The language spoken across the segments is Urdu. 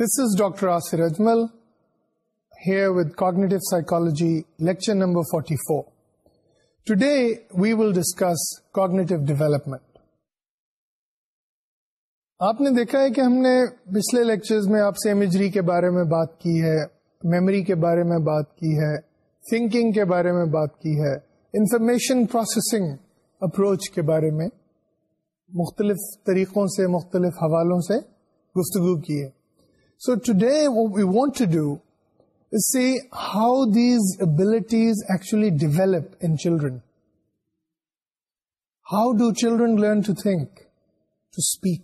This is doctor Asir Ajmal here with cognitive psychology lecture number forty four today we will discuss cognitive development آپ نے دیکھا ہے کہ ہم نے پچھلے لیکچرز میں آپ سے امیجری کے بارے میں بات کی ہے میموری کے بارے میں بات کی ہے تھنکنگ کے بارے میں بات کی ہے انفارمیشن پروسیسنگ اپروچ کے بارے میں مختلف طریقوں سے مختلف حوالوں سے گفتگو کی ہے So today what we want to do is see how these abilities actually develop in children. How do children learn to think, to speak?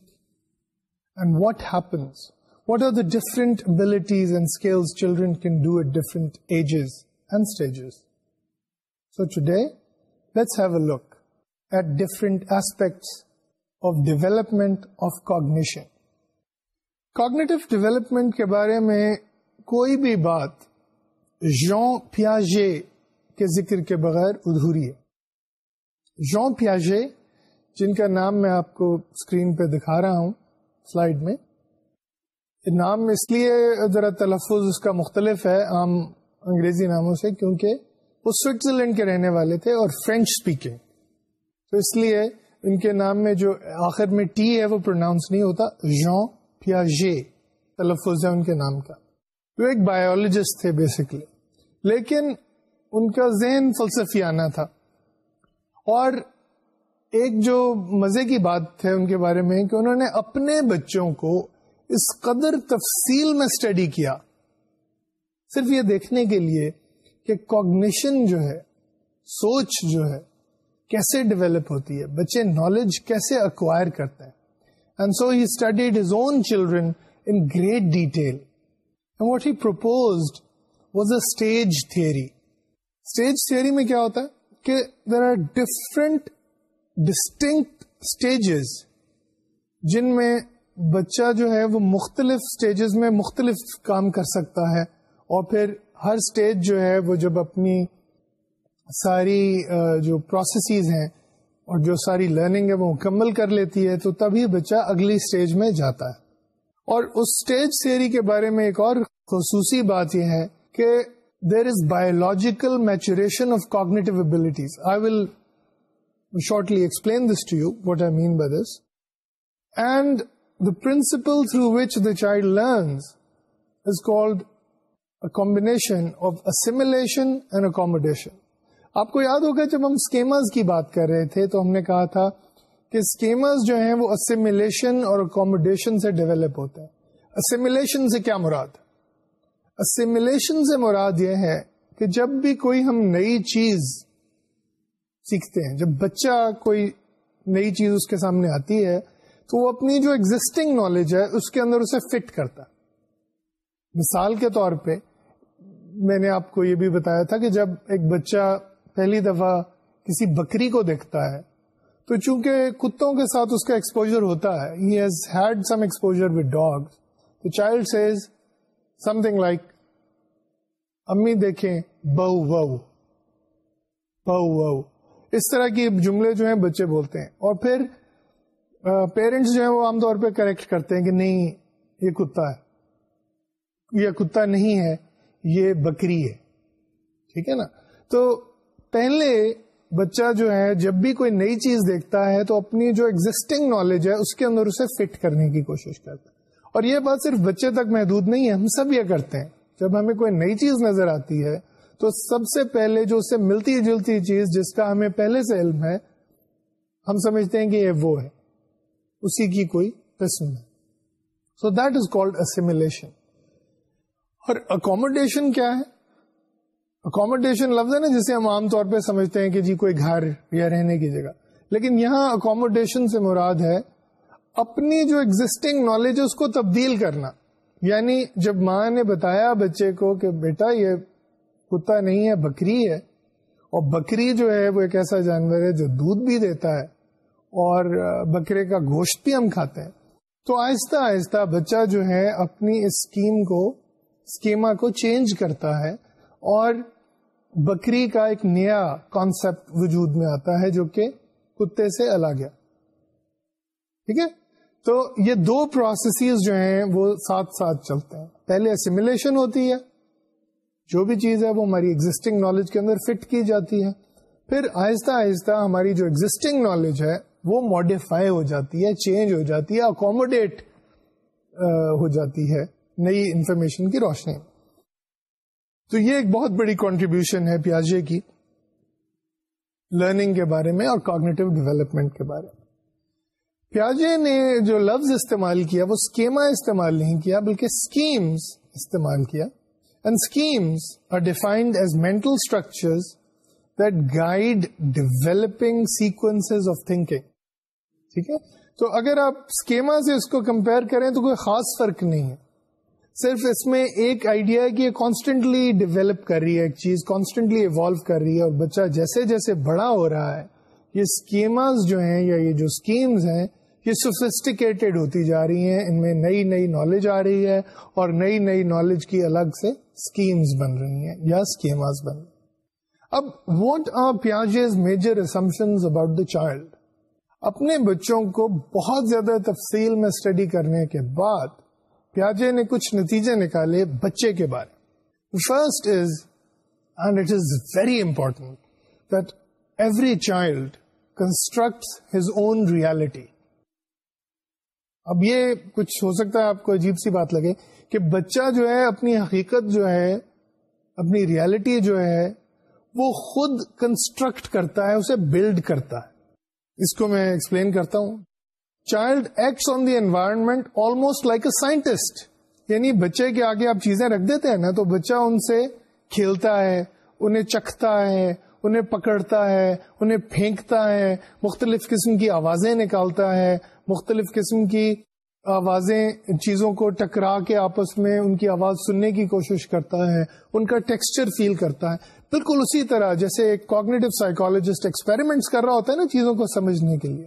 And what happens? What are the different abilities and skills children can do at different ages and stages? So today, let's have a look at different aspects of development of cognition. Cognitive development کے بارے میں کوئی بھی بات جان پیاجے کے ذکر کے بغیر ادھوری ہے جان پیاجے جن کا نام میں آپ کو اسکرین پہ دکھا رہا ہوں سلائڈ میں نام اس لیے ذرا تلفظ اس کا مختلف ہے عام انگریزی ناموں سے کیونکہ وہ سوئٹزرلینڈ کے رہنے والے تھے اور فرینچ اسپیکنگ تو اس لیے ان کے نام میں جو آخر میں ٹی ہے وہ پروناؤنس نہیں ہوتا جان یہ تلفظ ہے ان کے نام کا وہ ایک بایولوجسٹ تھے بیسکلی لیکن ان کا ذہن فلسفیانہ تھا اور ایک جو مزے کی بات ہے ان کے بارے میں کہ انہوں نے اپنے بچوں کو اس قدر تفصیل میں اسٹڈی کیا صرف یہ دیکھنے کے لیے کہ کوگنیشن جو ہے سوچ جو ہے کیسے ڈیولپ ہوتی ہے بچے نالج کیسے اکوائر کرتے ہیں اسٹیج تھیوری اسٹیج تھیوری میں کیا ہوتا ہے کہ there are different distinct stages جن میں بچہ جو ہے وہ مختلف اسٹیجز میں مختلف کام کر سکتا ہے اور پھر ہر اسٹیج جو ہے وہ جب اپنی ساری جو پروسیسز ہیں اور جو ساری لرننگ ہے وہ مکمل کر لیتی ہے تو تبھی بچہ اگلی اسٹیج میں جاتا ہے اور اس اسٹیج سیری کے بارے میں ایک اور خصوصی بات یہ ہے کہ there is biological maturation of cognitive abilities I will shortly explain this to you what I mean by this and the principle through which the child learns caution of assimilation and accommodation آپ کو یاد ہوگا جب ہم اسکیمرز کی بات کر رہے تھے تو ہم نے کہا تھا کہ اسکیمرز جو ہیں وہ اسیمولیشن اور اکوموڈیشن سے ڈیولپ ہوتا ہے سے کیا مراد اسیمولیشن سے مراد یہ ہے کہ جب بھی کوئی ہم نئی چیز سیکھتے ہیں جب بچہ کوئی نئی چیز اس کے سامنے آتی ہے تو وہ اپنی جو ایگزٹنگ نالج ہے اس کے اندر اسے فٹ کرتا مثال کے طور پہ میں نے آپ کو یہ بھی بتایا تھا کہ جب ایک بچہ پہلی دفعہ کسی بکری کو دیکھتا ہے تو چونکہ کتوں کے ساتھ اس کا ایکسپوجر ہوتا ہے he has had some some exposure child sees thing like امی دیکھیں بہو بہو اس طرح کی جملے جو ہیں بچے بولتے ہیں اور پھر پیرنٹس جو ہیں وہ عام طور پہ کریکٹ کرتے ہیں کہ نہیں یہ کتا ہے یہ کتا نہیں ہے یہ بکری ہے ٹھیک ہے نا تو پہلے بچہ جو ہے جب بھی کوئی نئی چیز دیکھتا ہے تو اپنی جو ایگزٹنگ نالج ہے اس کے اندر اسے فٹ کرنے کی کوشش کرتا ہے اور یہ بات صرف بچے تک محدود نہیں ہے ہم سب یہ کرتے ہیں جب ہمیں کوئی نئی چیز نظر آتی ہے تو سب سے پہلے جو اسے ملتی جلتی چیز جس کا ہمیں پہلے سے علم ہے ہم سمجھتے ہیں کہ یہ وہ ہے اسی کی کوئی قسم ہے سو دیٹ از کالڈلیشن اور اکوموڈیشن کیا ہے اکوموڈیشن لفظ ہے نا جسے ہم عام طور پہ سمجھتے ہیں کہ جی کوئی گھر یا رہنے کی جگہ لیکن یہاں اکوموڈیشن سے مراد ہے اپنی جو ایگزٹنگ نالج اس کو تبدیل کرنا یعنی جب ماں نے بتایا بچے کو کہ بیٹا یہ کتا نہیں ہے بکری ہے اور بکری جو ہے وہ ایک ایسا جانور ہے جو دودھ بھی دیتا ہے اور بکرے کا گوشت بھی ہم کھاتے ہیں تو آہستہ آہستہ بچہ جو ہے اپنی اسکیم کو اسکیما کو چینج کرتا ہے اور بکری کا ایک نیا کانسیپٹ وجود میں آتا ہے جو کہ کتے سے الگ ہے ٹھیک ہے تو یہ دو پروسیسز جو ہیں وہ ساتھ ساتھ چلتے ہیں پہلے اسیمولیشن ہوتی ہے جو بھی چیز ہے وہ ہماری ایگزٹنگ نالج کے اندر فٹ کی جاتی ہے پھر آہستہ آہستہ ہماری جو ایگزٹنگ نالج ہے وہ ماڈیفائی ہو جاتی ہے چینج ہو جاتی ہے اکوموڈیٹ ہو جاتی ہے نئی انفارمیشن کی روشنی میں تو یہ ایک بہت بڑی کانٹریبیوشن ہے پیاجے کی لرننگ کے بارے میں اور کاگنیٹو ڈیولپمنٹ کے بارے میں پیاجے نے جو لفظ استعمال کیا وہ اسکیما استعمال نہیں کیا بلکہ اسکیمس استعمال کیا and schemes are defined as mental structures that guide developing sequence of thinking ٹھیک ہے تو اگر آپ اسکیما سے اس کو کمپیئر کریں تو کوئی خاص فرق نہیں ہے صرف اس میں ایک آئیڈیا ہے کہ یہ کانسٹینٹلی ڈیولپ کر رہی ہے ایک چیز کانسٹینٹلی ایوالو کر رہی ہے اور بچہ جیسے جیسے بڑا ہو رہا ہے یہ اسکیماز جو ہیں یا یہ جو اسکیمز ہیں یہ سوفیسٹیکیٹڈ ہوتی جا رہی ہیں ان میں نئی نئی نالج آ رہی ہے اور نئی نئی نالج کی الگ سے اسکیمز بن رہی ہیں یا اسکیماز بن رہی اب what are major assumption about the child اپنے بچوں کو بہت زیادہ تفصیل میں اسٹڈی کرنے کے بعد پیاجے نے کچھ نتیجے نکالے بچے کے بارے first is and it is very that every child construct his own reality اب یہ کچھ ہو سکتا ہے آپ کو عجیب سی بات لگے کہ بچہ جو ہے اپنی حقیقت جو ہے اپنی ریالٹی جو ہے وہ خود کنسٹرکٹ کرتا ہے اسے بلڈ کرتا ہے اس کو میں ایکسپلین کرتا ہوں child acts on the environment almost like a scientist یعنی بچے کے آگے آپ چیزیں رکھ دیتے ہیں نا تو بچہ ان سے کھیلتا ہے انہیں چکھتا ہے ہے انہیں انہیں پکڑتا پھینکتا ہے مختلف قسم کی آوازیں نکالتا ہے مختلف قسم کی آوازیں چیزوں کو ٹکرا کے آپس میں ان کی آواز سننے کی کوشش کرتا ہے ان کا ٹیکسچر فیل کرتا ہے بالکل اسی طرح جیسے ایک کوگنیٹو سائیکولوجسٹ ایکسپیریمنٹس کر رہا ہوتا ہے نا چیزوں کو سمجھنے کے لیے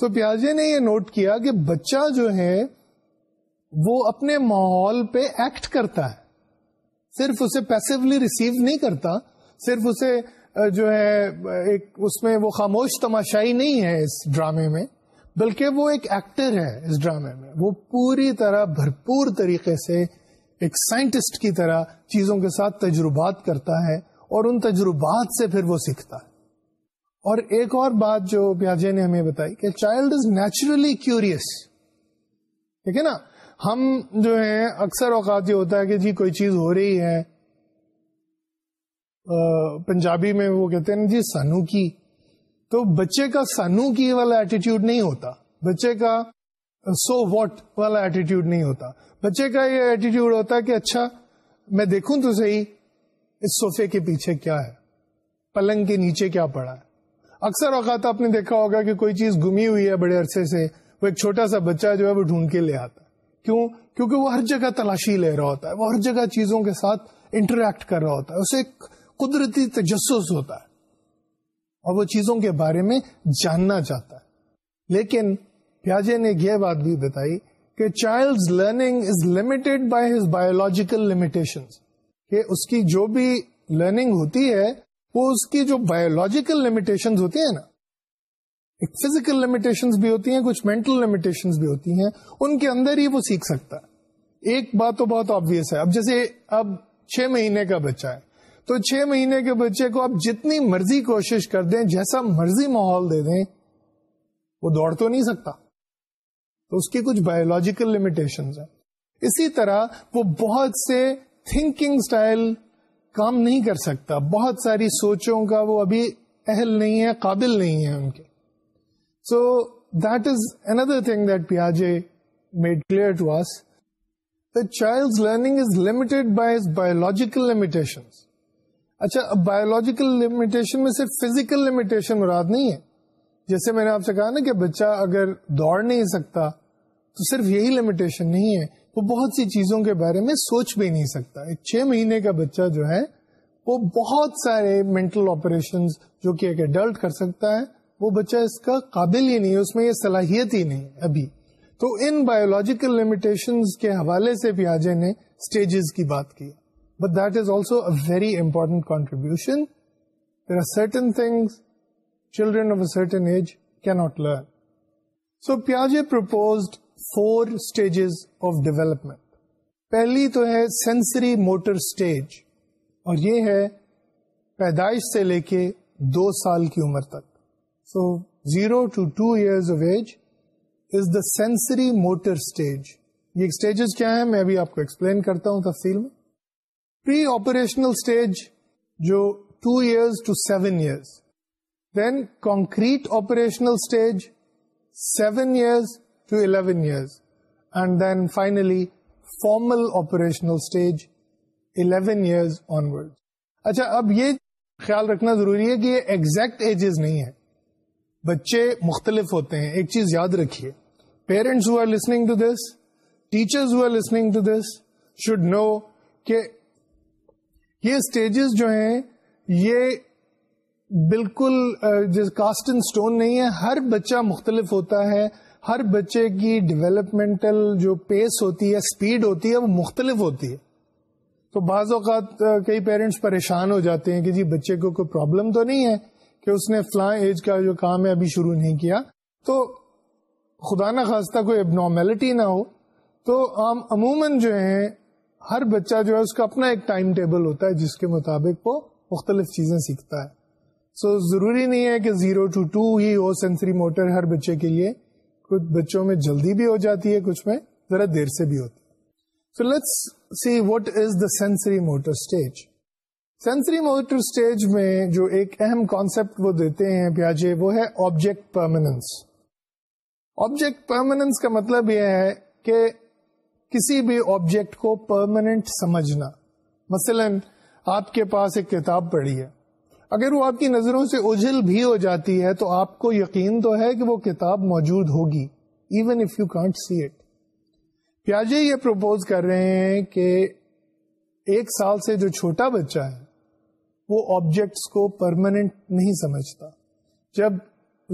تو پیازے نے یہ نوٹ کیا کہ بچہ جو ہے وہ اپنے ماحول پہ ایکٹ کرتا ہے صرف اسے پیسولی ریسیو نہیں کرتا صرف اسے جو ہے ایک اس میں وہ خاموش تماشائی نہیں ہے اس ڈرامے میں بلکہ وہ ایک ایکٹر ہے اس ڈرامے میں وہ پوری طرح بھرپور طریقے سے ایک سائنٹسٹ کی طرح چیزوں کے ساتھ تجربات کرتا ہے اور ان تجربات سے پھر وہ سیکھتا ہے اور ایک اور بات جو پیاجے نے ہمیں بتائی کہ چائلڈ از نیچرلی کیوریس ٹھیک ہے نا ہم جو ہیں اکثر اوقات یہ ہوتا ہے کہ جی کوئی چیز ہو رہی ہے پنجابی میں وہ کہتے ہیں جی سانو کی تو بچے کا سانو کی والا ایٹیٹیوڈ نہیں ہوتا بچے کا سو واٹ والا ایٹیٹیوڈ نہیں ہوتا بچے کا یہ ایٹیٹیوڈ ہوتا ہے کہ اچھا میں دیکھوں تو صحیح اس سوفے کے پیچھے کیا ہے پلنگ کے نیچے کیا پڑا ہے اکثر اوقات آپ نے دیکھا ہوگا کہ کوئی چیز گمی ہوئی ہے بڑے عرصے سے وہ ایک چھوٹا سا بچہ جو ہے وہ ڈھونڈ کے لے آتا ہے کیوں کیونکہ وہ ہر جگہ تلاشی لے رہا ہوتا ہے وہ ہر جگہ چیزوں کے ساتھ انٹریکٹ کر رہا ہوتا ہے اسے ایک قدرتی تجسس ہوتا ہے اور وہ چیزوں کے بارے میں جاننا چاہتا ہے لیکن پیاجے نے یہ بات بھی بتائی کہ child learning is limited by his biological limitation کہ اس کی جو بھی لرننگ ہوتی ہے اس کی جو بایولوجیکل لمیٹیشن ہوتی ہیں نا ایک فزیکل لمیٹیشن بھی ہوتی ہیں کچھ مینٹل لمیٹیشن بھی ہوتی ہیں ان کے اندر ہی وہ سیکھ سکتا ہے ایک بات تو بہت آبیس ہے اب جیسے اب چھ مہینے کا بچہ ہے تو چھ مہینے کے بچے کو آپ جتنی مرضی کوشش کر دیں جیسا مرضی ماحول دے دیں وہ دوڑ تو نہیں سکتا تو اس کی کچھ بایولوجیکل لمیٹیشن ہیں اسی طرح وہ بہت سے تھنکنگ اسٹائل کام نہیں کر سکتا بہت ساری سوچوں کا وہ ابھی اہل نہیں ہے قابل نہیں ہے ان کے so that is another thing that made clear to us the child learning is by bias biological limitation اچھا بایولوجیکل لمیٹیشن میں صرف فزیکل لمیٹیشن مراد نہیں ہے جیسے میں نے آپ سے کہا نا کہ بچہ اگر دوڑ نہیں سکتا تو صرف یہی لمیٹیشن نہیں ہے وہ بہت سی چیزوں کے بارے میں سوچ بھی نہیں سکتا ایک چھ مہینے کا بچہ جو ہے وہ بہت سارے مینٹل آپریشن جو کہ ایک ایڈلٹ کر سکتا ہے وہ بچہ اس کا قابل ہی نہیں ہے اس میں یہ صلاحیت ہی نہیں ابھی تو ان بایولوجیکل لمیٹیشن کے حوالے سے پیاجے نے اسٹیجز کی بات کی but that is also a very important contribution there are certain things children of a certain age کی not learn so پیاجے proposed four stages of development پہلی تو ہے سینسری موٹر اسٹیج اور یہ ہے پیدائش سے لے کے دو سال کی عمر تک so zero to two years of age is the sensory motor stage یہ اسٹیجز کیا ہیں میں بھی آپ کو ایکسپلین کرتا ہوں تفصیل میں پری آپریشنل اسٹیج جو two years to seven years then concrete operational stage seven years few 11 years and then finally formal operational stage 11 years onwards. اچھا اب یہ خیال رکھنا ضروری ہے کہ یہ ایگزیکٹ ایجز نہیں ہے بچے مختلف ہوتے ہیں ایک چیز یاد رکھیے parents who are listening to this teachers who are listening to this should know کہ یہ اسٹیجز جو ہیں یہ بالکل کاسٹ ان اسٹون نہیں ہے ہر بچہ مختلف ہوتا ہے ہر بچے کی ڈیولپمنٹل جو پیس ہوتی ہے اسپیڈ ہوتی ہے وہ مختلف ہوتی ہے تو بعض اوقات کئی پیرنٹس پریشان ہو جاتے ہیں کہ جی بچے کو کوئی پرابلم تو نہیں ہے کہ اس نے فلاں ایج کا جو کام ہے ابھی شروع نہیں کیا تو خدا نہ خواستہ کوئی اب نارملٹی نہ ہو تو عام عموماً جو ہے ہر بچہ جو ہے اس کا اپنا ایک ٹائم ٹیبل ہوتا ہے جس کے مطابق وہ مختلف چیزیں سیکھتا ہے سو so, ضروری نہیں ہے کہ زیرو ٹو ٹو ہی ہو سینسری موٹر ہر بچے کے لیے کچھ بچوں میں جلدی بھی ہو جاتی ہے کچھ میں ذرا دیر سے بھی ہوتی ہے so let's see what is the sensory motor stage sensory motor stage میں جو ایک اہم کانسیپٹ وہ دیتے ہیں پیاجے وہ ہے آبجیکٹ پرماننس آبجیکٹ پرماننس کا مطلب یہ ہے کہ کسی بھی آبجیکٹ کو پرماننٹ سمجھنا مثلاً آپ کے پاس ایک کتاب پڑھی ہے اگر وہ آپ کی نظروں سے اجل بھی ہو جاتی ہے تو آپ کو یقین تو ہے کہ وہ کتاب موجود ہوگی even if you can't see it پیاجے یہ پروپوز کر رہے ہیں کہ ایک سال سے جو چھوٹا بچہ ہے وہ آبجیکٹس کو پرماننٹ نہیں سمجھتا جب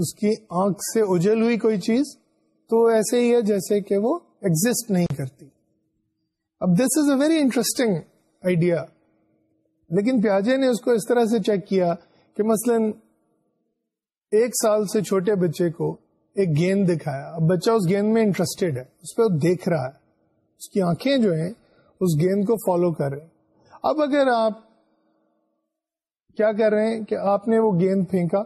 اس کی آنکھ سے اجل ہوئی کوئی چیز تو ایسے ہی ہے جیسے کہ وہ ایگزٹ نہیں کرتی اب this is a very interesting idea لیکن پیاجے نے اس کو اس طرح سے چیک کیا کہ مثلا ایک سال سے چھوٹے بچے کو ایک گیند دکھایا اب بچہ اس گیند میں انٹرسٹیڈ ہے اس پہ دیکھ رہا ہے اس کی آنکھیں جو ہیں اس گیند کو فالو کر رہے ہیں اب اگر آپ کیا کر رہے ہیں کہ آپ نے وہ گیند پھینکا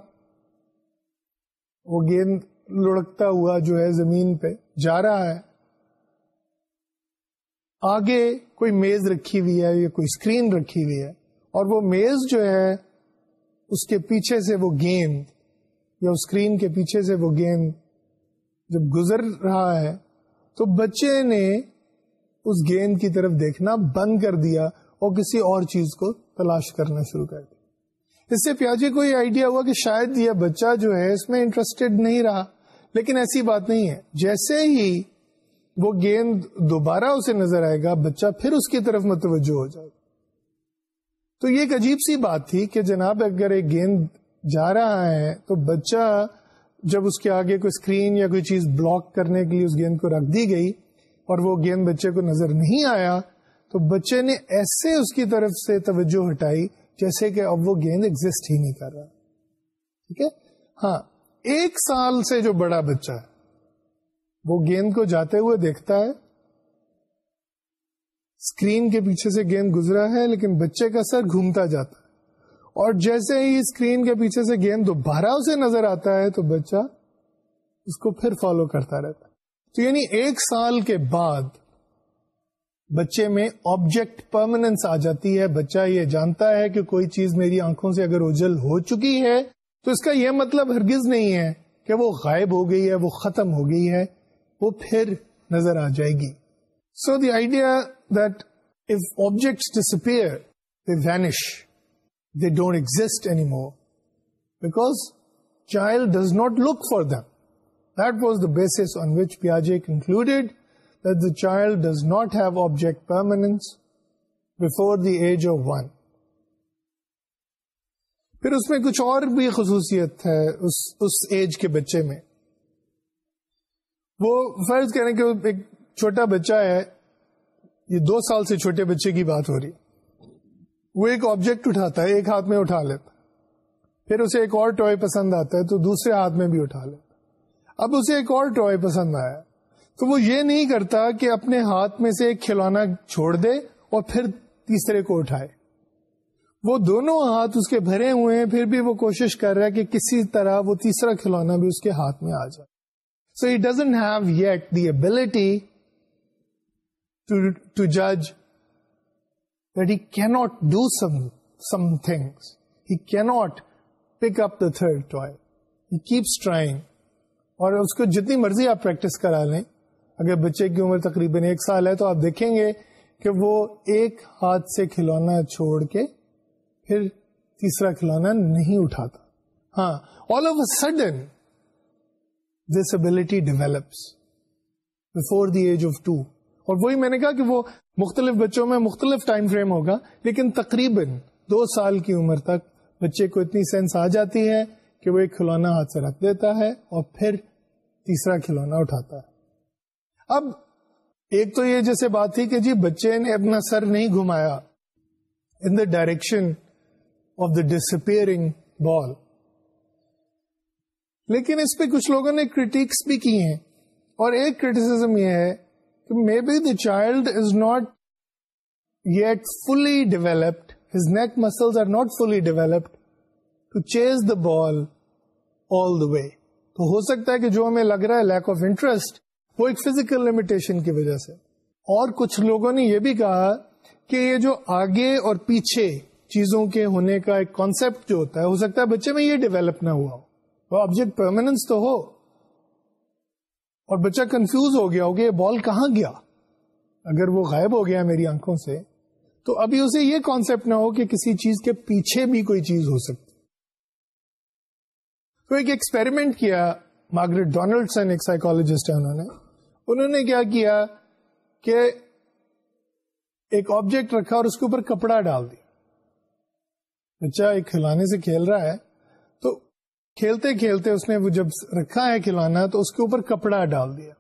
وہ گیند لڑکتا ہوا جو ہے زمین پہ جا رہا ہے آگے کوئی میز رکھی ہوئی ہے یا کوئی اسکرین رکھی ہوئی ہے اور وہ میز جو ہے اس کے پیچھے سے وہ گیند یا اسکرین کے پیچھے سے وہ گیند جب گزر رہا ہے تو بچے نے اس گیند کی طرف دیکھنا بند کر دیا اور کسی اور چیز کو تلاش کرنا شروع کر دیا اس سے پیاجے کو یہ آئیڈیا ہوا کہ شاید یہ بچہ جو ہے اس میں انٹرسٹیڈ نہیں رہا لیکن ایسی بات نہیں ہے جیسے ہی وہ گیند دوبارہ اسے نظر آئے گا بچہ پھر اس کی طرف متوجہ ہو جائے گا تو یہ ایک عجیب سی بات تھی کہ جناب اگر ایک گیند جا رہا ہے تو بچہ جب اس کے آگے کوئی اسکرین یا کوئی چیز بلاک کرنے کے لیے اس گیند کو رکھ دی گئی اور وہ گیند بچے کو نظر نہیں آیا تو بچے نے ایسے اس کی طرف سے توجہ ہٹائی جیسے کہ اب وہ گیند ایگزٹ ہی نہیں کر رہا ٹھیک ہے ہاں ایک سال سے جو بڑا بچہ ہے وہ گیند کو جاتے ہوئے دیکھتا ہے اسکرین کے پیچھے سے گیم گزرا ہے لیکن بچے کا سر گھومتا جاتا ہے اور جیسے ہی اسکرین کے پیچھے سے گیم دوبارہ اسے نظر آتا ہے تو بچہ اس کو پھر فالو کرتا رہتا ہے تو یعنی ایک سال کے بعد بچے میں آبجیکٹ پرماننس آ جاتی ہے بچہ یہ جانتا ہے کہ کوئی چیز میری آنکھوں سے اگر اجل ہو چکی ہے تو اس کا یہ مطلب ہرگز نہیں ہے کہ وہ غائب ہو گئی ہے وہ ختم ہو گئی ہے وہ پھر نظر آ جائے گی so the idea that if objects disappear, they vanish. They don't exist anymore because child does not look for them. That was the basis on which Piaget concluded that the child does not have object permanence before the age of one. پھر اس میں کچھ اور بھی خصوصیت ہے اس, اس ایج کے بچے میں وہ فرض کریں کہ ایک چھوٹا بچہ ہے یہ دو سال سے چھوٹے بچے کی بات ہو رہی وہ ایک آبجیکٹ اٹھاتا ہے ایک ہاتھ میں اٹھا لیتا پھر اسے ایک اور ٹوائے پسند آتا ہے تو دوسرے ہاتھ میں بھی اٹھا لیتا اب اسے ایک اور ٹوائے پسند آیا تو وہ یہ نہیں کرتا کہ اپنے ہاتھ میں سے ایک کھلونا چھوڑ دے اور پھر تیسرے کو اٹھائے وہ دونوں ہاتھ اس کے بھرے ہوئے ہیں پھر بھی وہ کوشش کر رہا ہے کہ کسی طرح وہ تیسرا کھلونا بھی اس کے ہاتھ میں آ جائے so he doesn't have yet the ability to جج that he cannot do some some things he cannot pick up the third toys trying اور اس کو جتنی مرضی آپ پریکٹس کرا لیں اگر بچے کی عمر تقریباً ایک سال ہے تو آپ دیکھیں گے کہ وہ ایک ہاتھ سے کھلونا چھوڑ کے پھر تیسرا کھلونا نہیں اٹھاتا ہاں all of a sudden ability develops before the age of two اور وہی میں نے کہا کہ وہ مختلف بچوں میں مختلف ٹائم فریم ہوگا لیکن تقریباً دو سال کی عمر تک بچے کو اتنی سینس آ جاتی ہے کہ وہ ایک کھلونا ہاتھ سے رکھ دیتا ہے اور پھر تیسرا کھلونا اٹھاتا ہے اب ایک تو یہ جیسے بات تھی کہ جی بچے نے اپنا سر نہیں گھمایا in the direction of the disappearing ball لیکن اس پہ کچھ لوگوں نے کریٹکس بھی کی ہیں اور ایک کریٹیسم یہ ہے may be the child is not yet fully developed his neck muscle are not fully developed to chase the ball آل دا وے تو ہو سکتا ہے کہ جو ہمیں لگ رہا ہے لیک آف انٹرسٹ وہ ایک فزیکل لمیٹیشن کی وجہ سے اور کچھ لوگوں نے یہ بھی کہا کہ یہ جو آگے اور پیچھے چیزوں کے ہونے کا ایک کانسپٹ جو ہوتا ہے ہو سکتا ہے بچے میں یہ ڈیولپ نہ ہوا ہو وہ آبجیکٹ پرماننس تو ہو اور بچہ کنفیوز ہو گیا ہوگا یہ بال کہاں گیا اگر وہ غائب ہو گیا میری آنکھوں سے تو ابھی اسے یہ کانسیپٹ نہ ہو کہ کسی چیز کے پیچھے بھی کوئی چیز ہو سکتی تو ایک ایکسپیریمنٹ کیا مارگریٹ ڈونلڈسن ایک سائیکولوجسٹ ہے انہوں نے انہوں نے کیا کیا کہ ایک آبجیکٹ رکھا اور اس کے اوپر کپڑا ڈال دیا بچہ ایک کھلانے سے کھیل رہا ہے کھیلتے کھیلتے اس نے وہ جب رکھا ہے کھلانا تو اس کے اوپر کپڑا ڈال دیا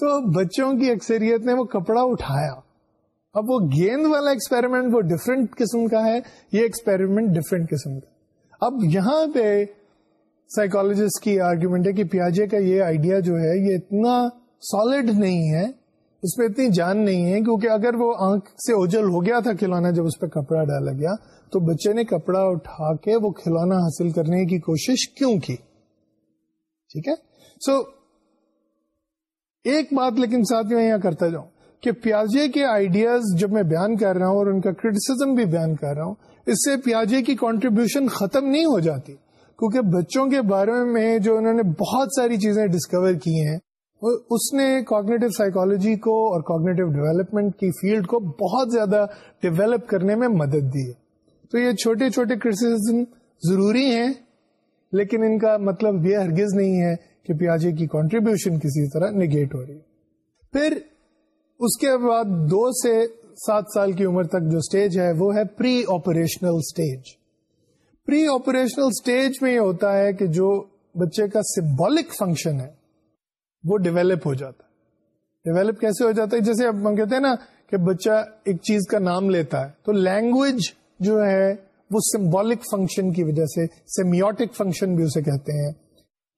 تو بچوں کی اکثریت نے وہ کپڑا اٹھایا اب وہ گیند والا ایکسپیریمنٹ وہ ڈفرینٹ قسم کا ہے یہ ایکسپیریمنٹ ڈفرینٹ قسم کا اب یہاں پہ سائیکولوجسٹ کی آرگیومنٹ ہے کہ پیاجے کا یہ آئیڈیا جو ہے یہ اتنا سالڈ نہیں ہے اس پہ اتنی جان نہیں ہے کیونکہ اگر وہ آنکھ سے اوجل ہو گیا تھا کھلونا جب اس پہ کپڑا ڈالا گیا تو بچے نے کپڑا اٹھا کے وہ کھلونا حاصل کرنے کی کوشش کیوں کی ٹھیک ہے سو ایک بات لیکن ساتھ میں یہاں کرتا جاؤں کہ پیازے کے آئیڈیاز جب میں بیان کر رہا ہوں اور ان کا کرٹیسزم بھی بیان کر رہا ہوں اس سے پیازے کی کانٹریبیوشن ختم نہیں ہو جاتی کیونکہ بچوں کے بارے میں جو انہوں نے بہت ساری چیزیں ڈسکور کی ہیں اس نے کوگنیٹو سائیکولوجی کو اور کوگنیٹو ڈیولپمنٹ کی فیلڈ کو بہت زیادہ ڈیولپ کرنے میں مدد دی ہے تو یہ چھوٹے چھوٹے ضروری ہیں لیکن ان کا مطلب یہ ہرگز نہیں ہے کہ پیاجے کی کانٹریبیوشن کسی طرح نگیٹ ہو رہی پھر اس کے بعد دو سے سات سال کی عمر تک جو سٹیج ہے وہ ہے pre operational stage pre operational stage میں یہ ہوتا ہے کہ جو بچے کا سمبولک فنکشن ہے وہ ڈیویلپ ہو جاتا ہے ڈیویلپ کیسے ہو جاتا ہے جیسے آپ کہتے ہیں نا کہ بچہ ایک چیز کا نام لیتا ہے تو لینگویج جو ہے وہ سمبولک فنکشن کی وجہ سے سیمیوٹک فنکشن بھی اسے کہتے ہیں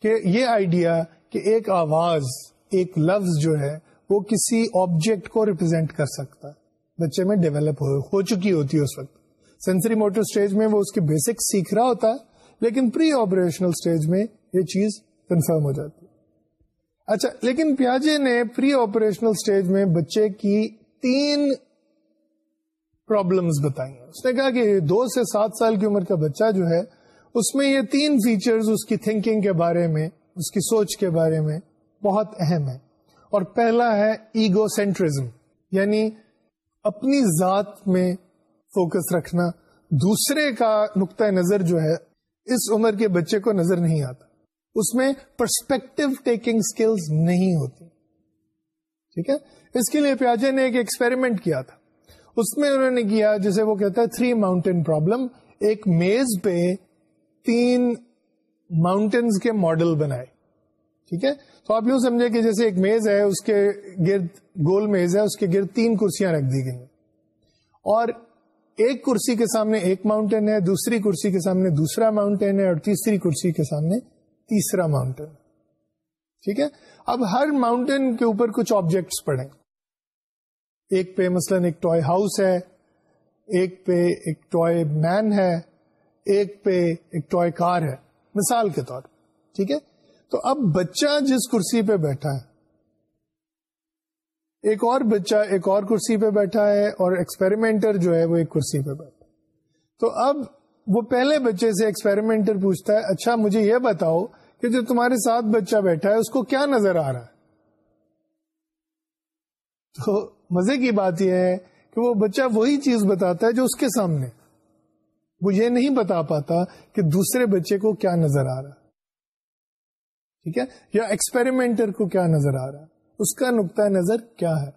کہ یہ آئیڈیا کہ ایک آواز ایک لفظ جو ہے وہ کسی آبجیکٹ کو ریپرزینٹ کر سکتا ہے بچے میں ڈیویلپ ہو ہو چکی ہوتی ہے اس وقت سینسری موٹر اسٹیج میں وہ اس کے بیسک سیکھ رہا ہوتا ہے لیکن پری آپریشنل اسٹیج میں یہ چیز کنفرم ہو جاتی اچھا لیکن پیاجے نے پری آپریشنل اسٹیج میں بچے کی تین پرابلمس بتائی اس نے کہا کہ دو سے سات سال کی عمر کا بچہ جو ہے اس میں یہ تین فیچرز اس کی تھنکنگ کے بارے میں اس کی سوچ کے بارے میں بہت اہم ہے اور پہلا ہے ایگو سینٹرزم یعنی اپنی ذات میں فوکس رکھنا دوسرے کا نقطۂ نظر جو ہے اس عمر کے بچے کو نظر نہیں آتا اس میں پرسپیکٹو ٹیکنگ اسکلس نہیں ہوتی ٹھیک ہے اس کے لیے پیاجے نے ایک ایکسپیریمنٹ کیا تھا اس میں انہوں نے کیا جسے وہ کہتا ہے تھری ماؤنٹین پرابلم ایک میز پہ تین ماؤنٹینس کے ماڈل بنائے ٹھیک ہے تو آپ یوں سمجھے کہ جیسے ایک میز ہے اس کے گرد گول میز ہے اس کے گرد تین کرسیاں رکھ دی گئی اور ایک کرسی کے سامنے ایک ماؤنٹین ہے دوسری کرسی کے سامنے دوسرا ماؤنٹین ہے اور تیسری کرسی کے سامنے تیسرا ماؤنٹین ٹھیک ہے اب ہر ماؤنٹین کے اوپر کچھ آبجیکٹس پڑے ایک پہ مثلاً ایک ٹوائے ہاؤس ہے ایک پہ ایک ٹوائے مین ہے ایک پہ ایک ٹوائے کار ہے مثال کے طور ٹھیک ہے تو اب بچہ جس کرسی پہ بیٹھا ہے ایک اور بچہ ایک اور کرسی پہ بیٹھا ہے اور ایکسپیریمنٹر جو ہے وہ ایک کرسی پہ بیٹھا تو اب وہ پہلے بچے سے ایکسپیریمنٹر پوچھتا ہے اچھا مجھے یہ بتاؤ کہ جو تمہارے ساتھ بچہ بیٹھا ہے اس کو کیا نظر آ رہا ہے تو مزے کی بات یہ ہے کہ وہ بچہ وہی چیز بتاتا ہے جو اس کے سامنے وہ یہ نہیں بتا پاتا کہ دوسرے بچے کو کیا نظر آ رہا ٹھیک ہے یا ایکسپیریمنٹر کو کیا نظر آ رہا اس کا نقطۂ نظر کیا ہے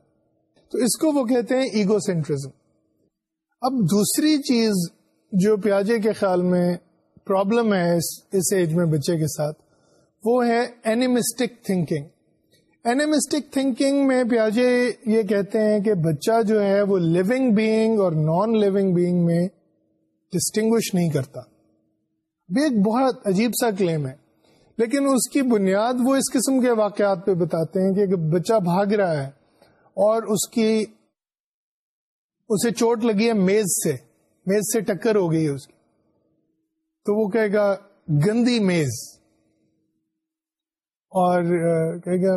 تو اس کو وہ کہتے ہیں ایگو سینٹرزم اب دوسری چیز جو پیاجے کے خیال میں پرابلم ہے اس ایج میں بچے کے ساتھ وہ ہے اینیمسٹک تھنکنگ اینیمسٹک تھنکنگ میں پیاجے یہ کہتے ہیں کہ بچہ جو ہے وہ لونگ بینگ اور نان لونگ بینگ میں ڈسٹنگوش نہیں کرتا یہ ایک بہت عجیب سا کلیم ہے لیکن اس کی بنیاد وہ اس قسم کے واقعات پہ بتاتے ہیں کہ بچہ بھاگ رہا ہے اور اس کی اسے چوٹ لگی ہے میز سے میز سے ٹکر ہو گئی ہے اس کی تو وہ کہے گا گندی میز اور کہے گا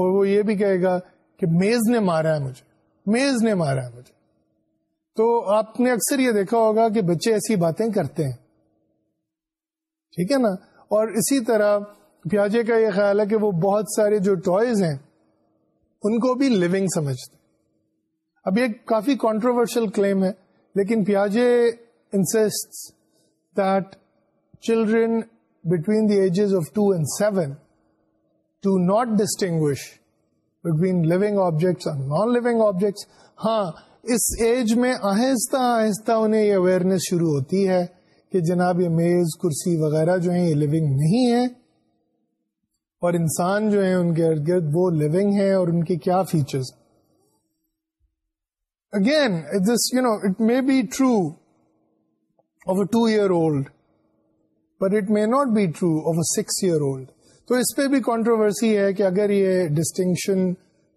اور وہ یہ بھی کہے گا کہ میز نے مارا ہے مجھے میز نے مارا ہے مجھے تو آپ نے اکثر یہ دیکھا ہوگا کہ بچے ایسی باتیں کرتے ہیں ٹھیک ہے نا اور اسی طرح پیاجے کا یہ خیال ہے کہ وہ بہت سارے جو ٹوائز ہیں ان کو بھی لیونگ سمجھتے اب یہ کافی کانٹروورشل کلیم ہے لیکن پیاجے insist that children between the ages of two and seven to not distinguish between living objects اور نان لونگ آبجیکٹس ہاں اس ایج میں آہستہ آہستہ انہیں یہ اویئرنیس شروع ہوتی ہے کہ جناب یہ میز کرسی وغیرہ جو ہیں یہ لیونگ نہیں ہے اور انسان جو ہیں ان کے ارد گرد وہ لیونگ ہیں اور ان کے کیا features again this you know it may be true of a two year old but it may not be true of a six year old تو اس پہ بھی کانٹروورسی ہے کہ اگر یہ ڈسٹنکشن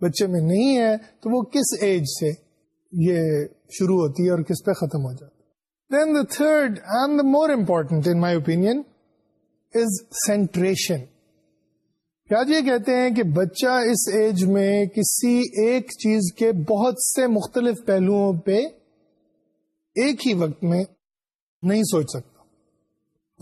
بچے میں نہیں ہے تو وہ کس ایج سے یہ شروع ہوتی ہے اور کس پہ ختم ہو جاتی then the third and the more important in my opinion is centration راج یہ کہتے ہیں کہ بچہ اس ایج میں کسی ایک چیز کے بہت سے مختلف پہلوؤں پہ ایک ہی وقت میں نہیں سوچ سکتا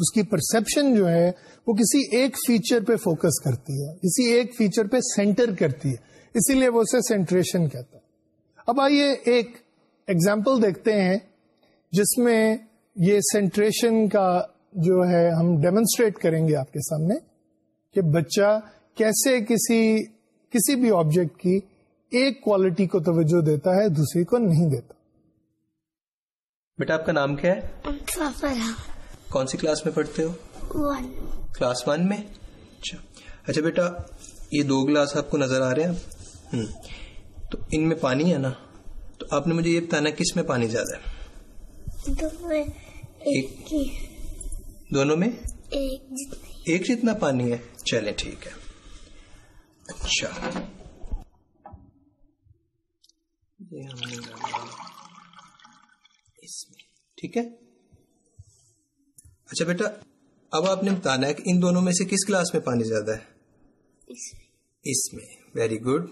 اس کی پرسپشن جو ہے وہ کسی ایک فیچر پہ فوکس کرتی ہے کسی ایک فیچر پہ سینٹر کرتی ہے اسی لیے وہ اسے سینٹریشن کہتا ہے اب آئیے ایک ایگزامپل دیکھتے ہیں جس میں یہ سینٹریشن کا جو ہے ہم ڈیمونسٹریٹ کریں گے آپ کے سامنے کہ بچہ کیسے کسی کسی بھی آبجیکٹ کی ایک کوالٹی کو توجہ دیتا ہے دوسری کو نہیں دیتا بیٹا آپ کا نام کیا ہے کون سی کلاس میں پڑھتے ہو کلاس ون میں اچھا اچھا بیٹا یہ دو گلاس آپ کو نظر آ رہے ہیں تو ان میں پانی ہے نا تو آپ نے مجھے یہ بتانا کس میں پانی زیادہ ہے دونوں میں ایک جتنا پانی ہے چلے ٹھیک ہے اچھا ٹھیک ہے اچھا بیٹا اب آپ نے بتانا ہے کہ ان دونوں میں سے کس کلاس میں پانی زیادہ ہے اس میں ویری گڈ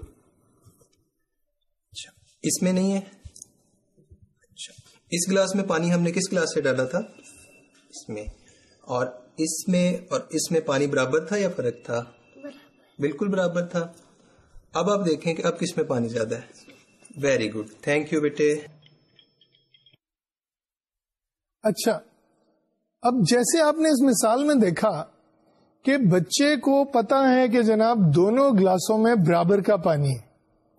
اچھا، اس میں نہیں ہے اچھا، اس گلاس میں پانی ہم نے کس گلاس سے ڈالا تھا اس میں اور اس میں اور اس میں پانی برابر تھا یا فرق تھا بالکل برابر تھا اب آپ دیکھیں کہ اب کس میں پانی زیادہ ہے ویری گڈ تھینک یو بیٹے اچھا اب جیسے آپ نے اس مثال میں دیکھا کہ بچے کو پتا ہے کہ جناب دونوں گلاسوں میں برابر کا پانی ہے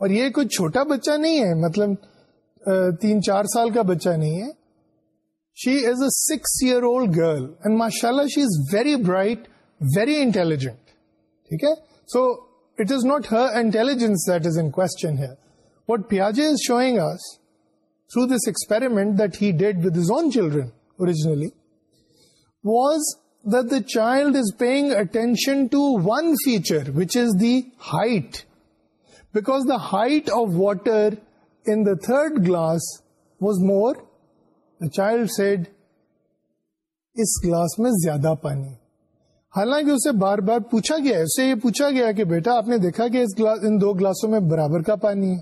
اور یہ کوئی چھوٹا بچہ نہیں ہے مطلب تین چار سال کا بچہ نہیں ہے she is a six year old girl and ماشاء اللہ she is very bright very intelligent ٹھیک ہے so it is not her intelligence that is in question ہے what پیاجے through this experiment that he did with own children originally was child is paying attention to one feature, which is the height. Because the height of water in the third glass was more, the child said, اس گلاس میں زیادہ پانی حالانکہ اسے بار بار پوچھا گیا ہے اسے یہ پوچھا گیا کہ بیٹا آپ نے دیکھا کہ اس گلاس ان دو گلاسوں میں برابر کا پانی ہے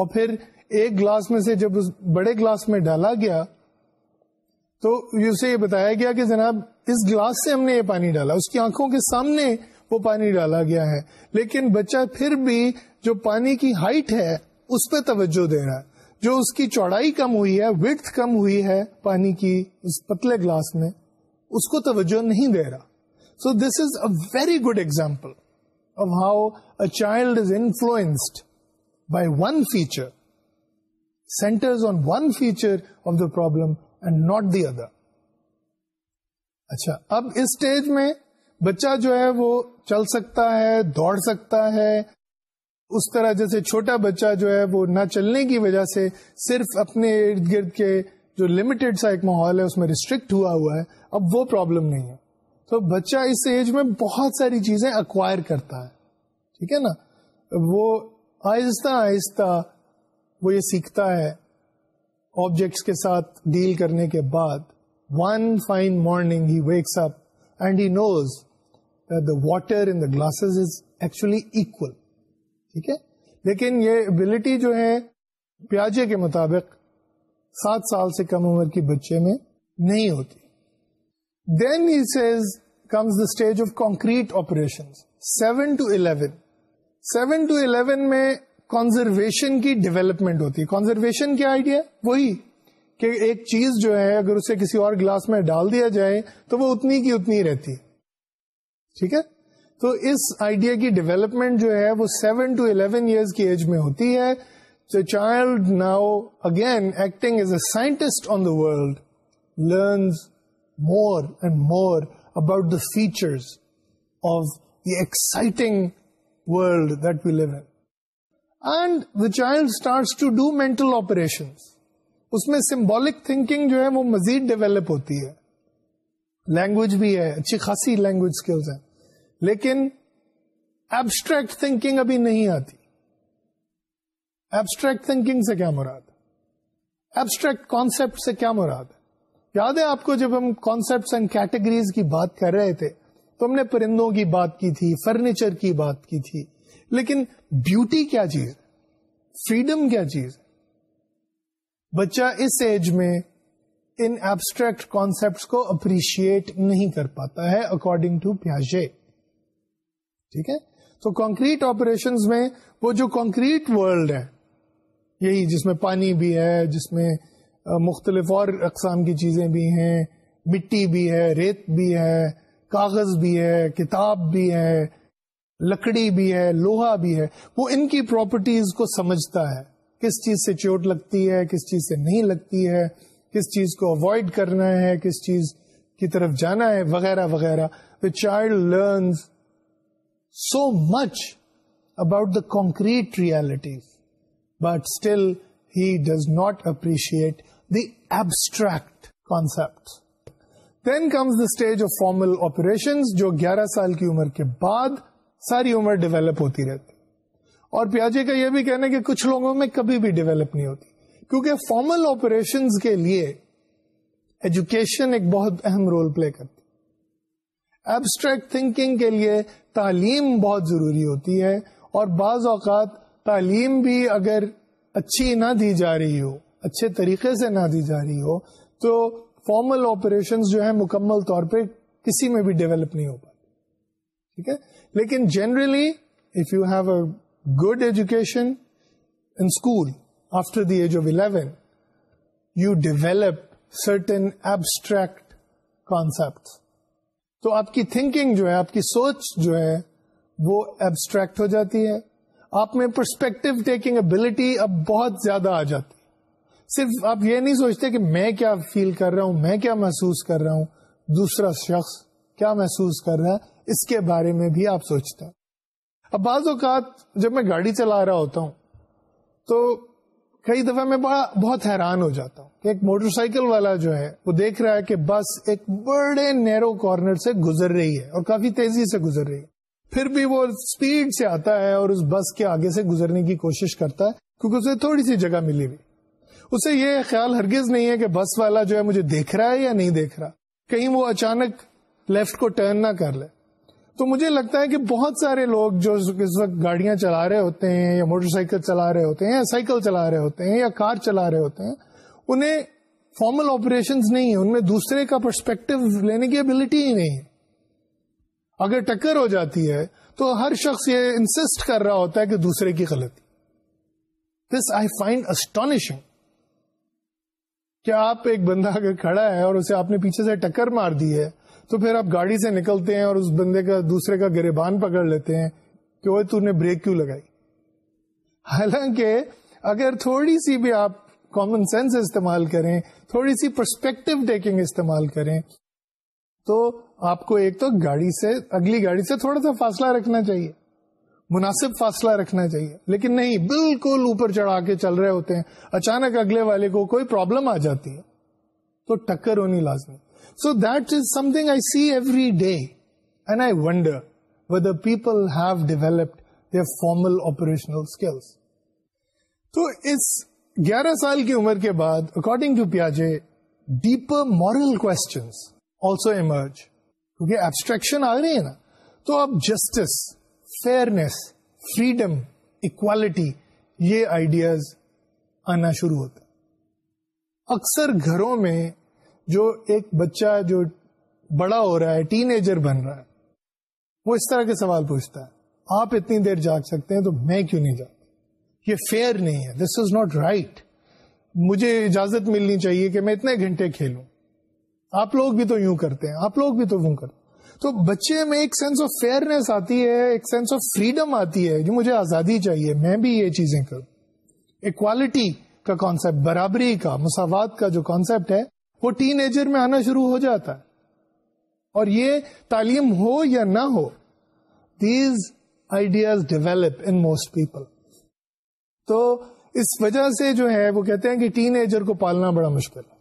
اور پھر ایک گلاس میں سے جب اس بڑے گلاس میں ڈالا گیا تو اسے یہ بتایا گیا کہ جناب اس گلاس سے ہم نے یہ پانی ڈالا اس کی آنکھوں کے سامنے وہ پانی ڈالا گیا ہے لیکن بچہ پھر بھی جو پانی کی ہائٹ ہے اس پہ توجہ دے رہا ہے جو اس کی چوڑائی کم ہوئی ہے وتھ کم ہوئی ہے پانی کی اس پتلے گلاس میں اس کو توجہ نہیں دے رہا so this is a very good example of how a child is influenced by one feature centers on one feature of the problem and not the other اچھا اب اس اسٹیج میں بچہ جو ہے وہ چل سکتا ہے دوڑ سکتا ہے اس طرح جیسے چھوٹا بچہ جو ہے وہ نہ چلنے کی وجہ سے صرف اپنے ارد گرد کے جو لمیٹڈ سا ایک ماحول ہے اس میں ریسٹرکٹ ہوا ہوا ہے اب وہ پرابلم نہیں ہے تو بچہ اس ایج میں بہت ساری چیزیں اکوائر کرتا ہے ٹھیک ہے نا وہ آہستہ آہستہ وہ یہ سیکھتا ہے آبجیکٹس کے ساتھ ڈیل کرنے کے بعد one fine morning he wakes up and he knows the water glasses equal ٹھیک ہے لیکن یہ ابلٹی جو ہے پیازے کے مطابق سات سال سے کم عمر کی بچے میں نہیں ہوتی then he's comes the stage of concrete operation seven to eleven seven to eleven میں کنزرویشن کی ڈیولپمنٹ ہوتی ہے کنزرویشن کیا آئیڈیا وہی کہ ایک چیز جو ہے اگر اسے کسی اور گلاس میں ڈال دیا جائے تو وہ اتنی کی اتنی رہتی ٹھیک ہے تو اس آئیڈیا کی ڈیولپمنٹ جو ہے وہ سیون ٹو الیون ایئرس کی ایج میں ہوتی ہے child now again acting as a scientist on the world learns more and more about the future of in and child start to do mental operation اس میں سمبولک تھنکنگ جو ہے وہ مزید ڈیولپ ہوتی ہے لینگویج بھی ہے اچھی خاصی لینگویج اسکلس ہیں لیکن ایبسٹریکٹ تھنکنگ ابھی نہیں آتی ایبسٹریکٹ تھنکنگ سے کیا مراد ایبسٹریکٹ کانسیپٹ سے کیا مراد یاد ہے آپ کو جب ہم کانسپٹ اینڈ کیٹیگریز کی بات کر رہے تھے تو ہم نے پرندوں کی بات کی تھی فرنیچر کی بات کی تھی لیکن بیوٹی کیا چیز فریڈم کیا چیز بچہ اس ایج میں ان ایبسٹریکٹ کانسپٹ کو اپریشیٹ نہیں کر پاتا ہے اکارڈنگ ٹو پیاجے ٹھیک ہے تو کانکریٹ آپریشن میں وہ جو کانکریٹ ورلڈ ہے یہی جس میں پانی بھی ہے جس میں مختلف اور اقسام کی چیزیں بھی ہیں مٹی بھی ہے ریت بھی ہے کاغذ بھی ہے کتاب بھی ہے لکڑی بھی ہے لوہا بھی ہے وہ ان کی پراپرٹیز کو سمجھتا ہے کس چیز سے چوٹ لگتی ہے کس چیز سے نہیں لگتی ہے کس چیز کو اوائڈ کرنا ہے کس چیز کی طرف جانا ہے وغیرہ وغیرہ the child learns so much about the concrete realities but still he does not appreciate the abstract concept then comes the stage of formal operation جو گیارہ سال کی عمر کے بعد ساری عمر ڈیولپ ہوتی رہتی اور پیاجے کا یہ بھی کہنا کہ کچھ لوگوں میں کبھی بھی ڈیویلپ نہیں ہوتی کیونکہ فارمل آپریشن کے لیے ایجوکیشن ایک بہت اہم رول پلے کرتی ایبسٹریکٹ تھنکنگ کے لیے تعلیم بہت ضروری ہوتی ہے اور بعض اوقات تعلیم بھی اگر اچھی نہ دی جا رہی ہو اچھے طریقے سے نہ دی جا رہی ہو تو فارمل آپریشن جو ہے مکمل طور پہ کسی میں بھی ڈیولپ نہیں ہو پاتی ٹھیک ہے لیکن generally if you have a good education in school after the age of eleven you develop certain abstract concept تو آپ کی تھنکنگ جو ہے آپ کی سوچ جو ہے وہ ایبسٹریکٹ ہو جاتی ہے آپ میں پرسپیکٹو ٹیکنگ ابلٹی اب بہت زیادہ آ جاتی صرف آپ یہ نہیں سوچتے کہ میں کیا فیل کر رہا ہوں میں کیا محسوس کر رہا ہوں دوسرا شخص کیا محسوس کر رہا ہے اس کے بارے میں بھی آپ سوچتے اوقات جب میں گاڑی چلا رہا ہوتا ہوں تو کئی دفعہ میں بڑا بہت حیران ہو جاتا ہوں کہ کہ ایک ایک موٹر سائیکل والا جو ہے ہے وہ دیکھ رہا بس بڑے نیرو کارنر سے گزر رہی ہے اور کافی تیزی سے گزر رہی ہے پھر بھی وہ سپیڈ سے آتا ہے اور اس بس کے آگے سے گزرنے کی کوشش کرتا ہے کیونکہ اسے تھوڑی سی جگہ ملی ہوئی اسے یہ خیال ہرگز نہیں ہے کہ بس والا جو ہے مجھے دیکھ رہا ہے یا نہیں دیکھ رہا کہیں وہ اچانک لیفٹ کو ٹرن نہ کر لے تو مجھے لگتا ہے کہ بہت سارے لوگ جو اس وقت گاڑیاں چلا رہے ہوتے ہیں یا موٹر سائیکل چلا رہے ہوتے ہیں یا سائیکل چلا رہے ہوتے ہیں یا کار چلا رہے ہوتے ہیں انہیں فارمل آپریشن نہیں ہے ان میں دوسرے کا پرسپیکٹو لینے کی ابلٹی ہی نہیں ہے اگر ٹکر ہو جاتی ہے تو ہر شخص یہ انسسٹ کر رہا ہوتا ہے کہ دوسرے کی غلطی دس آئی فائنڈ اسٹانشنگ کیا آپ ایک بندہ اگر کھڑا ہے اور اسے آپ نے پیچھے سے ٹکر مار دی ہے تو پھر آپ گاڑی سے نکلتے ہیں اور اس بندے کا دوسرے کا گریبان پکڑ لیتے ہیں کہ وہ تھی بریک کیوں لگائی حالانکہ اگر تھوڑی سی بھی آپ کامن سینس استعمال کریں تھوڑی سی پرسپیکٹو ٹیکنگ استعمال کریں تو آپ کو ایک تو گاڑی سے اگلی گاڑی سے تھوڑا سا فاصلہ رکھنا چاہیے مناسب فاصلہ رکھنا چاہیے لیکن نہیں بالکل اوپر چڑھا کے چل رہے ہوتے ہیں اچانک اگلے والے کو کوئی پرابلم آ جاتی ہے تو ٹکر ہونی لازمی so that is something I see every day and I wonder people have developed formational تو اس گیارہ سال کی عمر کے بعد اکارڈنگ ٹو پیاجے ڈیپر مارل کیونکہ ایبسٹریکشن آ رہی ہے نا تو اب جسٹس فیئرنیس فریڈم اکوالٹی یہ آئیڈیاز آنا شروع ہوتا اکثر گھروں میں جو ایک بچہ جو بڑا ہو رہا ہے ٹین ایجر بن رہا ہے وہ اس طرح کے سوال پوچھتا ہے آپ اتنی دیر جاگ سکتے ہیں تو میں کیوں نہیں جاگتا یہ فیئر نہیں ہے دس از ناٹ رائٹ مجھے اجازت ملنی چاہیے کہ میں اتنے گھنٹے کھیلوں آپ لوگ بھی تو یوں کرتے ہیں آپ لوگ بھی تو وہ کرتے تو بچے میں ایک سینس آف فیئرنیس آتی ہے ایک سینس آف فریڈم آتی ہے جو مجھے آزادی چاہیے میں بھی یہ چیزیں کروں اکوالٹی کا کانسیپٹ برابری کا مساوات کا جو کانسیپٹ ہے وہ ٹین ایجر میں آنا شروع ہو جاتا ہے اور یہ تعلیم ہو یا نہ ہو these ideas develop in most people تو اس وجہ سے جو ہے وہ کہتے ہیں کہ ٹین ایجر کو پالنا بڑا مشکل ہے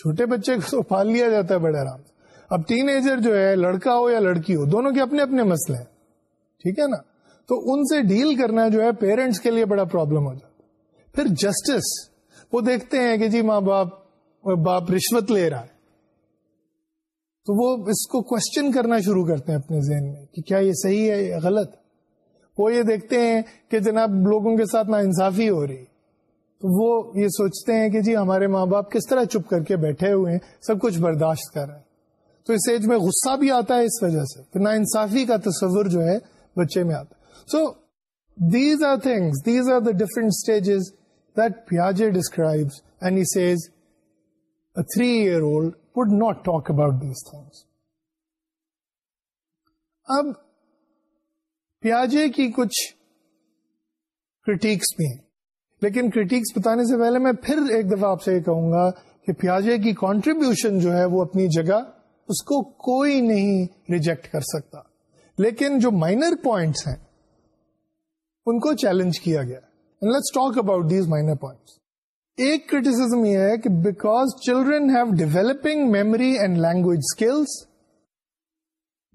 چھوٹے بچے کو پال لیا جاتا ہے بڑے آرام سے اب ٹین ایجر جو ہے لڑکا ہو یا لڑکی ہو دونوں کے اپنے اپنے مسئلے ہیں ٹھیک ہے نا تو ان سے ڈیل کرنا جو ہے پیرنٹس کے لیے بڑا پرابلم ہو جاتا پھر جسٹس وہ دیکھتے ہیں کہ جی ماں باپ اور باپ رشوت لے رہا ہے تو وہ اس کو کوشچن کرنا شروع کرتے ہیں اپنے ذہن میں کہ کیا یہ صحیح ہے یا غلط وہ یہ دیکھتے ہیں کہ جناب لوگوں کے ساتھ نا انصافی ہو رہی تو وہ یہ سوچتے ہیں کہ جی ہمارے ماں باپ کس طرح چپ کر کے بیٹھے ہوئے ہیں سب کچھ برداشت کر رہے ہیں تو اس ایج میں غصہ بھی آتا ہے اس وجہ سے نا انصافی کا تصور جو ہے بچے میں آتا so these are things these are the different stages that پیاجے describe and says three year old would not talk about these things اب پیاجے کی کچھ کریٹکس بھی ہیں لیکن کریٹکس بتانے سے پہلے میں پھر ایک دفعہ آپ سے یہ کہوں گا کہ پیاجے کی کانٹریبیوشن جو ہے وہ اپنی جگہ اس کو کوئی نہیں ریجیکٹ کر سکتا لیکن جو مائنر پوائنٹس ہیں ان کو چیلنج کیا گیا let's talk about these minor points ایک کریٹیسم یہ ہے کہ because children have developing memory and language skills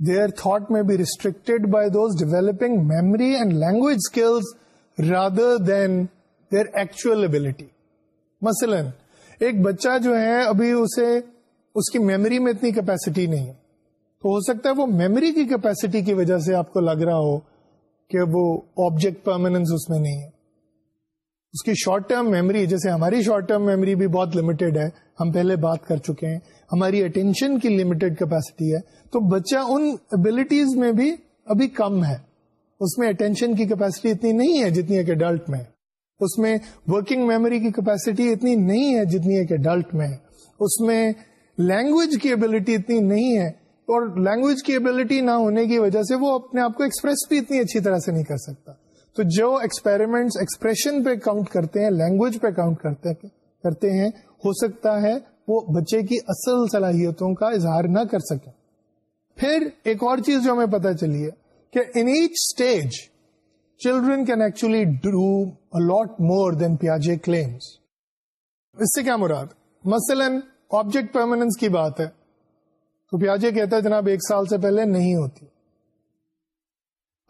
their thought may be restricted by those developing memory and language skills rather than their actual ability مثلاً ایک بچہ جو ہے ابھی اسے اس کی میموری میں اتنی کیپیسٹی نہیں ہے تو ہو سکتا ہے وہ میموری کی کیپیسٹی کی وجہ سے آپ کو لگ رہا ہو کہ وہ آبجیکٹ پرماننس اس میں نہیں ہے اس کی شارٹ ٹرم میموری جیسے ہماری شارٹ ٹرم میموری بھی بہت لمیٹڈ ہے ہم پہلے بات کر چکے ہیں ہماری اٹینشن کی لمیٹڈ کیپیسٹی ہے تو بچہ ان ابلیٹیز میں بھی ابھی کم ہے اس میں اٹینشن کی کیپیسٹی اتنی نہیں ہے جتنی ایک اڈلٹ میں اس میں ورکنگ میموری کی کیپیسٹی اتنی نہیں ہے جتنی ایک اڈلٹ میں اس میں لینگویج کی ابلٹی اتنی نہیں ہے اور لینگویج کی ابلٹی نہ ہونے کی وجہ سے وہ اپنے آپ کو ایکسپریس بھی اتنی اچھی طرح سے نہیں کر سکتا تو جو ایکسپیریمنٹس ایکسپریشن پہ کاؤنٹ کرتے ہیں لینگویج پہ کاؤنٹ کرتے کرتے ہیں ہو سکتا ہے وہ بچے کی اصل صلاحیتوں کا اظہار نہ کر سکے پھر ایک اور چیز جو ہمیں پتا چلی ہے کہ in each stage children can actually do a lot more than پیاجے claims اس سے کیا مراد مثلاً آبجیکٹ پرماننس کی بات ہے تو پیاجے کہتا ہے جناب ایک سال سے پہلے نہیں ہوتی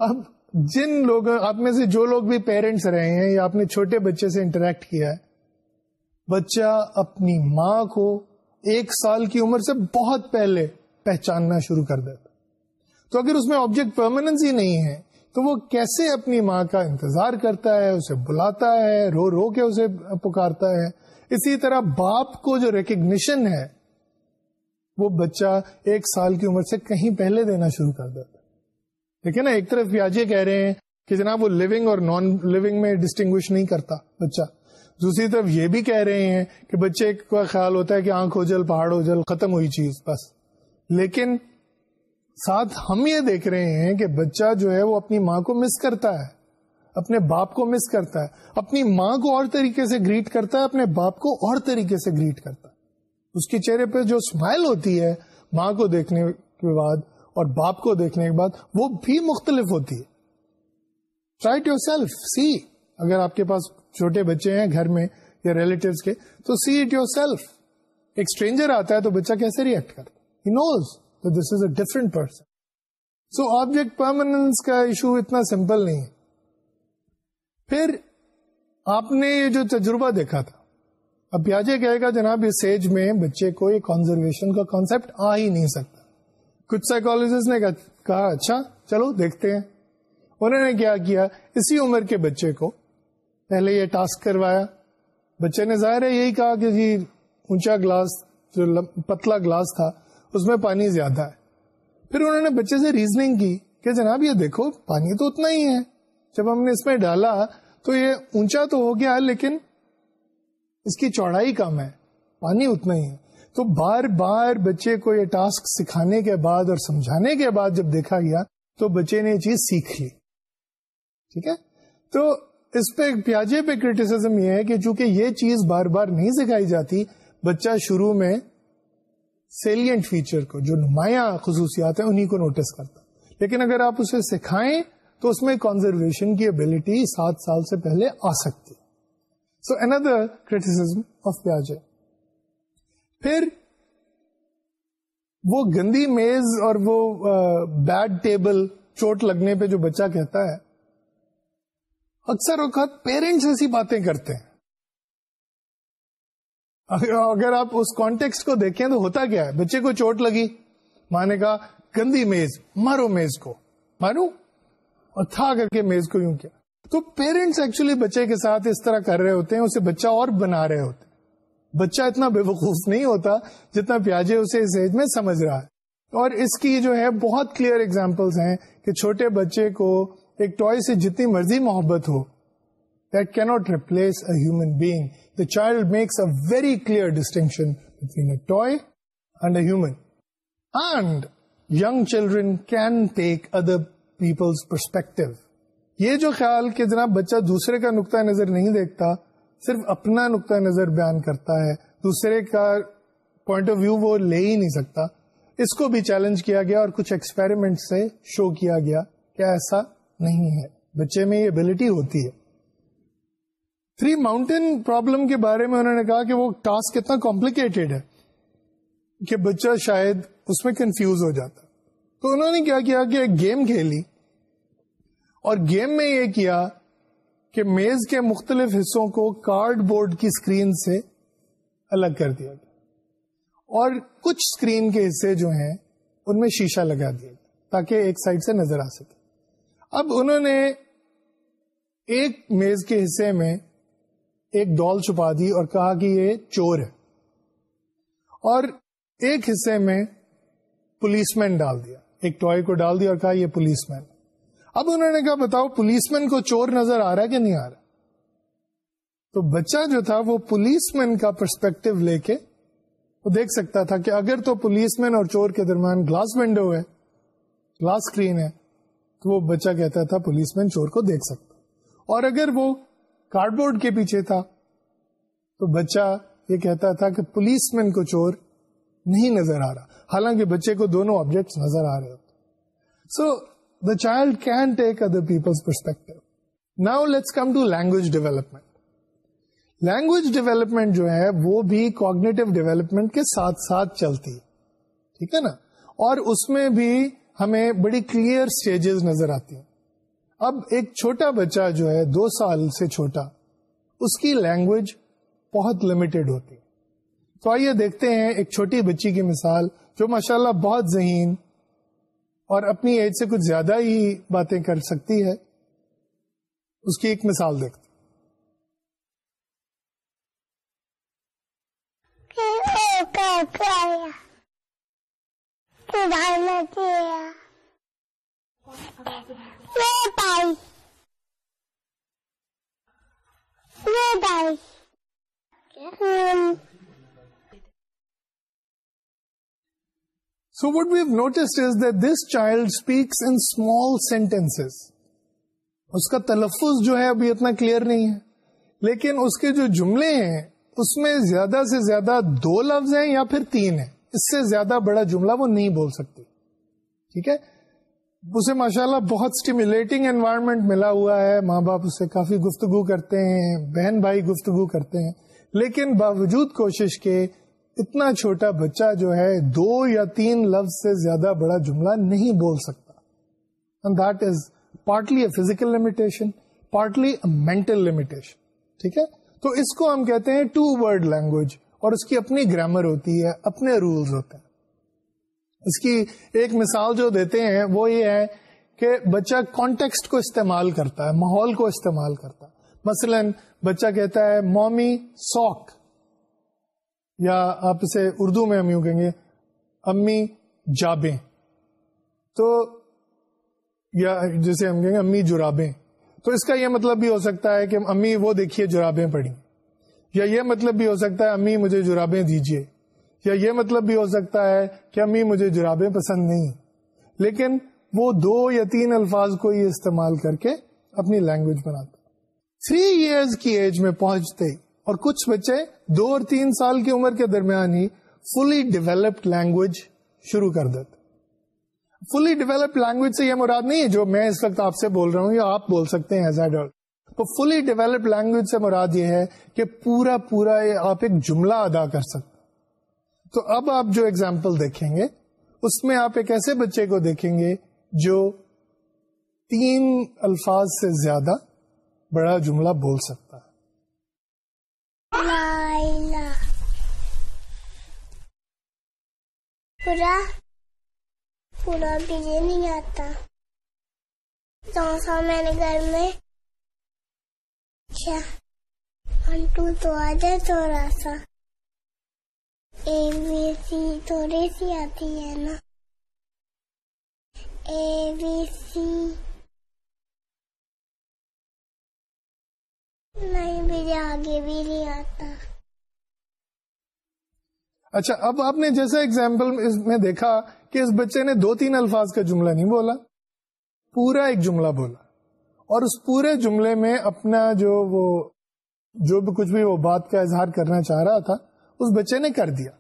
اب جن لوگ آپ میں سے جو لوگ بھی پیرنٹس رہے ہیں یا آپ نے چھوٹے بچے سے انٹریکٹ کیا ہے بچہ اپنی ماں کو ایک سال کی عمر سے بہت پہلے پہچاننا شروع کر دیتا تو اگر اس میں آبجیکٹ پرماننس ہی نہیں ہے تو وہ کیسے اپنی ماں کا انتظار کرتا ہے اسے بلاتا ہے رو رو کے اسے پکارتا ہے اسی طرح باپ کو جو ریکگنیشن ہے وہ بچہ ایک سال کی عمر سے کہیں پہلے دینا شروع کر دیتا دیکھیں نا ایک طرف یہ کہہ رہے ہیں کہ جناب وہ لونگ اور نان لیونگ میں ڈسٹنگوش نہیں کرتا بچہ دوسری طرف یہ بھی کہہ رہے ہیں کہ بچے کا خیال ہوتا ہے کہ آنکھ ہو جل پہاڑ ہو جل ختم ہوئی چیز بس لیکن ساتھ ہم یہ دیکھ رہے ہیں کہ بچہ جو ہے وہ اپنی ماں کو مس کرتا ہے اپنے باپ کو مس کرتا ہے اپنی ماں کو اور طریقے سے گریٹ کرتا ہے اپنے باپ کو اور طریقے سے گریٹ کرتا ہے اس کے چہرے پہ جو اسمائل ہوتی ہے ماں کو دیکھنے کے بعد اور باپ کو دیکھنے کے بعد وہ بھی مختلف ہوتی ہے try to yourself see اگر آپ کے پاس چھوٹے بچے ہیں گھر میں یا ریلیٹیوز کے تو سی اٹ یور سیلف ایک اسٹرینجر آتا ہے تو بچہ کیسے ریئیکٹ کرتا ہے this is a different person so object permanence کا ایشو اتنا سمپل نہیں ہے پھر آپ نے یہ جو تجربہ دیکھا تھا اب پیاجے کہے گا جناب اس ایج میں بچے کو یہ کنزرویشن کا کانسیپٹ آ ہی نہیں سکتا کچھ سائیکولوجسٹ نے کہا اچھا چلو دیکھتے ہیں انہوں نے کیا کیا اسی عمر کے بچے کو پہلے یہ ٹاسک کروایا بچے نے ظاہر ہے یہی کہا کہ جی اونچا گلاس جو پتلا گلاس تھا اس میں پانی زیادہ ہے پھر انہوں نے بچے سے ریزننگ کی کہ جناب یہ دیکھو پانی تو اتنا ہی ہے جب ہم نے اس میں ڈالا تو یہ اونچا تو ہو گیا لیکن اس کی چوڑائی کم ہے پانی اتنا ہی ہے تو بار بار بچے کو یہ ٹاسک سکھانے کے بعد اور سمجھانے کے بعد جب دیکھا گیا تو بچے نے یہ چیز سیکھ لی ٹھیک ہے تو اس پہ پیاجے پہ کریٹیسم یہ ہے کہ چونکہ یہ چیز بار بار نہیں سکھائی جاتی بچہ شروع میں سیلینٹ فیچر کو جو نمایاں خصوصیات ہیں انہیں کو نوٹس کرتا لیکن اگر آپ اسے سکھائیں تو اس میں کنزرویشن کی ابلٹی سات سال سے پہلے آ سکتی سو اندر کریٹیسم آف پیاجے پھر وہ گندی میز اور وہ بیڈ ٹیبل چوٹ لگنے پہ جو بچہ کہتا ہے اکثر اوقات پیرنٹس ایسی باتیں کرتے ہیں اگر آپ اس کانٹیکس کو دیکھیں تو ہوتا کیا ہے بچے کو چوٹ لگی ماں نے کہا گندی میز مارو میز کو مارو اور تھا کر کے میز کو یوں کیا تو پیرنٹس ایکچولی بچے کے ساتھ اس طرح کر رہے ہوتے ہیں اسے بچہ اور بنا رہے ہوتے ہیں بچہ اتنا بے وقوف نہیں ہوتا جتنا پیاجے اسے اس ایج میں سمجھ رہا ہے اور اس کی جو ہے بہت کلیئر ایگزامپلس ہیں کہ چھوٹے بچے کو ایک ٹوائے سے جتنی مرضی محبت ہو that a being the child makes a very clear distinction between a a toy and and human young children can take other peoples perspective یہ جو خیال کہ جناب بچہ دوسرے کا نقطۂ نظر نہیں دیکھتا صرف اپنا نقطۂ نظر بیان کرتا ہے دوسرے کا پوائنٹ آف ویو وہ لے ہی نہیں سکتا اس کو بھی چیلنج کیا گیا اور کچھ ایکسپیرمنٹ سے شو کیا گیا کہ ایسا نہیں ہے بچے میں یہ ابلٹی ہوتی ہے تھری ماؤنٹین پرابلم کے بارے میں انہوں نے کہا کہ وہ ٹاسک اتنا کمپلیکیٹڈ ہے کہ بچہ شاید اس میں کنفیوز ہو جاتا تو انہوں نے کیا کیا کہ ایک گیم کھیلی اور گیم میں یہ کیا کہ میز کے مختلف حصوں کو کارڈ بورڈ کی اسکرین سے الگ کر دیا گیا اور کچھ اسکرین کے حصے جو ہیں ان میں شیشہ لگا دیا گیا تاکہ ایک سائڈ سے نظر آ سکے اب انہوں نے ایک میز کے حصے میں ایک ڈال چھپا دی اور کہا کہ یہ چور ہے اور ایک حصے میں پولیس مین ڈال دیا ایک ٹوائے کو ڈال دیا اور کہا یہ پولیس مین اب انہوں نے کہا بتاؤ پولیس مین کو چور نظر آ رہا ہے کہ نہیں آ رہا تو بچہ جو تھا وہ پولیس مین کا پرسپیکٹو لے کے وہ دیکھ سکتا تھا کہ اگر تو پولیس مین اور چور کے درمیان گلاس ونڈو ہے گلاس اسکرین ہے تو وہ بچہ کہتا تھا پولیس مین چور کو دیکھ سکتا اور اگر وہ کارڈ بورڈ کے پیچھے تھا تو بچہ یہ کہتا تھا کہ پولیس مین کو چور نہیں نظر آ رہا حالانکہ بچے کو دونوں آبجیکٹ نظر آ رہے ہوتے so so, the child can take other people's perspective. Now let's come to language development. Language development جو ہے وہ بھی کوگنیٹو ڈیویلپمنٹ کے ساتھ ساتھ چلتی ٹھیک ہے نا اور اس میں بھی ہمیں بڑی کلیئر اسٹیجز نظر آتی ہیں اب ایک چھوٹا بچہ جو ہے دو سال سے چھوٹا اس کی لینگویج بہت لمیٹڈ ہوتی تو آئیے دیکھتے ہیں ایک چھوٹی بچی کی مثال جو ماشاءاللہ بہت ذہین اور اپنی ایج سے کچھ زیادہ ہی باتیں کر سکتی ہے اس کی ایک مثال دیکھتے Yeah. اس کا تلفظ جو ہے ابھی اتنا کلیئر نہیں ہے لیکن اس کے جو جملے ہیں اس میں زیادہ زیادہ سے دو لفظ ہیں یا پھر تین ہیں اس سے زیادہ بڑا جملہ وہ نہیں بول سکتی ٹھیک ہے اسے ماشاء اللہ بہت اسٹیمولیٹنگ انوائرمنٹ ملا ہوا ہے ماں باپ اسے کافی گفتگو کرتے ہیں بہن بھائی گفتگو کرتے ہیں لیکن باوجود کوشش کے اتنا چھوٹا بچہ جو ہے دو یا تین لفظ سے زیادہ بڑا جملہ نہیں بول سکتا فزیکل لمیٹیشن پارٹلی تو اس کو ہم کہتے ہیں ٹو ورڈ لینگویج اور اس کی اپنی گرامر ہوتی ہے اپنے رولز ہوتے ہیں اس کی ایک مثال جو دیتے ہیں وہ یہ ہے کہ بچہ کانٹیکسٹ کو استعمال کرتا ہے ماحول کو استعمال کرتا ہے مثلاً بچہ کہتا ہے مومی سوک یا آپ اسے اردو میں ہم یوں کہیں گے امی جابیں تو یا جسے ہم کہیں گے امی جرابیں تو اس کا یہ مطلب بھی ہو سکتا ہے کہ امی وہ دیکھیے جرابیں پڑی یا یہ مطلب بھی ہو سکتا ہے امی مجھے جرابیں دیجیے یا یہ مطلب بھی ہو سکتا ہے کہ امی مجھے جرابیں پسند نہیں لیکن وہ دو یا تین الفاظ کو یہ استعمال کر کے اپنی لینگویج بناتا تھری ایئرز کی ایج میں پہنچتے اور کچھ بچے دو اور تین سال کی عمر کے درمیان ہی فلی ڈیولپڈ لینگویج شروع کر دیتے فلی ڈیولپڈ لینگویج سے یہ مراد نہیں ہے جو میں اس وقت آپ سے بول رہا ہوں یا آپ بول سکتے ہیں ایز اے تو فلی ڈیولپڈ لینگویج سے مراد یہ ہے کہ پورا پورا آپ ایک جملہ ادا کر سکتے تو اب آپ جو ایگزامپل دیکھیں گے اس میں آپ ایک ایسے بچے کو دیکھیں گے جو تین الفاظ سے زیادہ بڑا جملہ بول سکتا ہے پورا پورا بجے نہیں آتا سو سو میرے گھر میں تھوڑی سی آتی ہے نا سی نہیں آگے بھی نہیں آتا اچھا اب آپ نے جیسے اگزامپل میں دیکھا کہ اس بچے نے دو تین الفاظ کا جملہ نہیں بولا پورا ایک جملہ بولا اور اس پورے جملے میں اپنا جو جو وہ وہ بھی بھی کچھ بات کا اظہار کرنا چاہ رہا تھا اس بچے نے کر دیا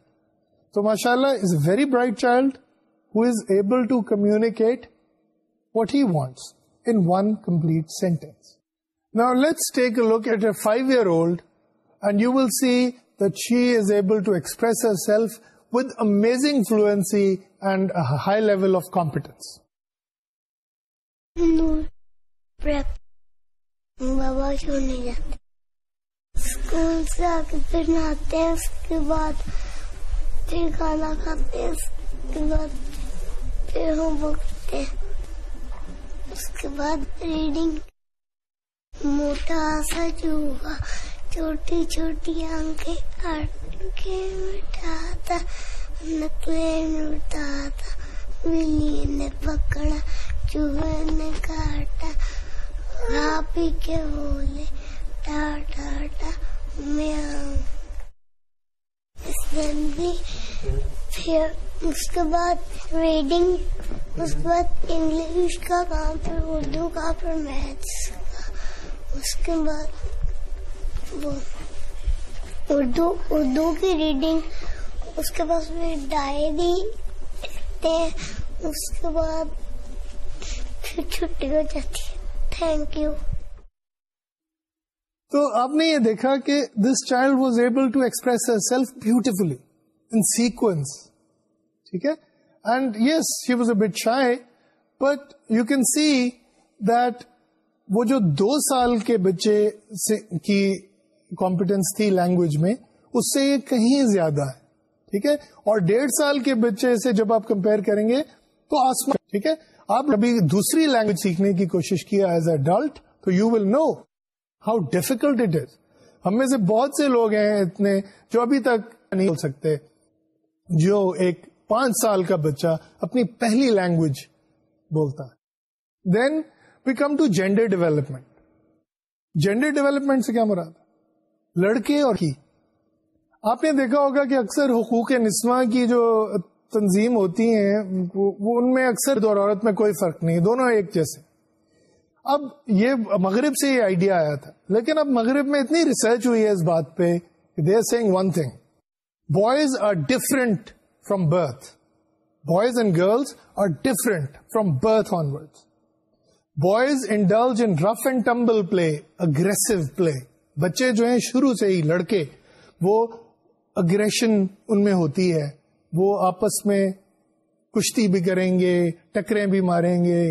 تو ماشاء اللہ is very bright child who is able to communicate what he wants in one complete sentence let's take a at a five year old and you will see پھر نہاتے کھانا کھاتے اس کے بعد ریڈنگ موٹا سا جو ہوا چھوٹی چھوٹی آنکھیں آنکھیں مٹاتا نکلے مٹاتا بلی نے پکڑا چوہے نے کاٹا بھاپی کے بولے ٹاٹا ٹا میاں اس دن بھی پھر اس کے بعد ریڈنگ اس کے بعد انگلش کا کام پھر اردو کا پھر میتھس کا اس کے بعد اردو اردو کی ریڈنگ اس کے پاس میں ڈائری اس کے بعد پھر چھٹی ہو جاتی ہے تھینک یو تو آپ نے یہ دیکھا کہ this child was able to express self beautifully in sequence ٹھیک ہے and yes she was a bit shy but you can see that وہ جو دو سال کے بچے کی تھی لینگویج میں اس سے یہ کہیں زیادہ ہے ٹھیک ہے اور ڈیڑھ سال کے بچے سے جب آپ کمپیئر کریں گے تو آسمان ٹھیک ہے آپ کبھی دوسری لینگویج سیکھنے کی کوشش کیا ایز اے تو you will know how difficult it is ہم میں سے بہت سے لوگ ہیں اتنے جو ابھی تک نہیں بول سکتے جو ایک پانچ سال کا بچہ اپنی پہلی لینگویج بولتا ہے then we come to gender development gender development سے کیا مراد لڑکے اور ہی آپ نے دیکھا ہوگا کہ اکثر حقوق نسواں کی جو تنظیم ہوتی ہیں وہ ان میں اکثر دور عورت میں کوئی فرق نہیں دونوں ایک جیسے اب یہ مغرب سے یہ آئیڈیا آیا تھا لیکن اب مغرب میں اتنی ریسرچ ہوئی ہے اس بات پہ they seeing saying one thing boys are different from birth boys and girls are different from birth on birth boys and in rough and tumble play aggressive play بچے جو ہیں شروع سے ہی لڑکے وہ اگریشن ان میں ہوتی ہے وہ آپس میں کشتی بھی کریں گے ٹکریں بھی ماریں گے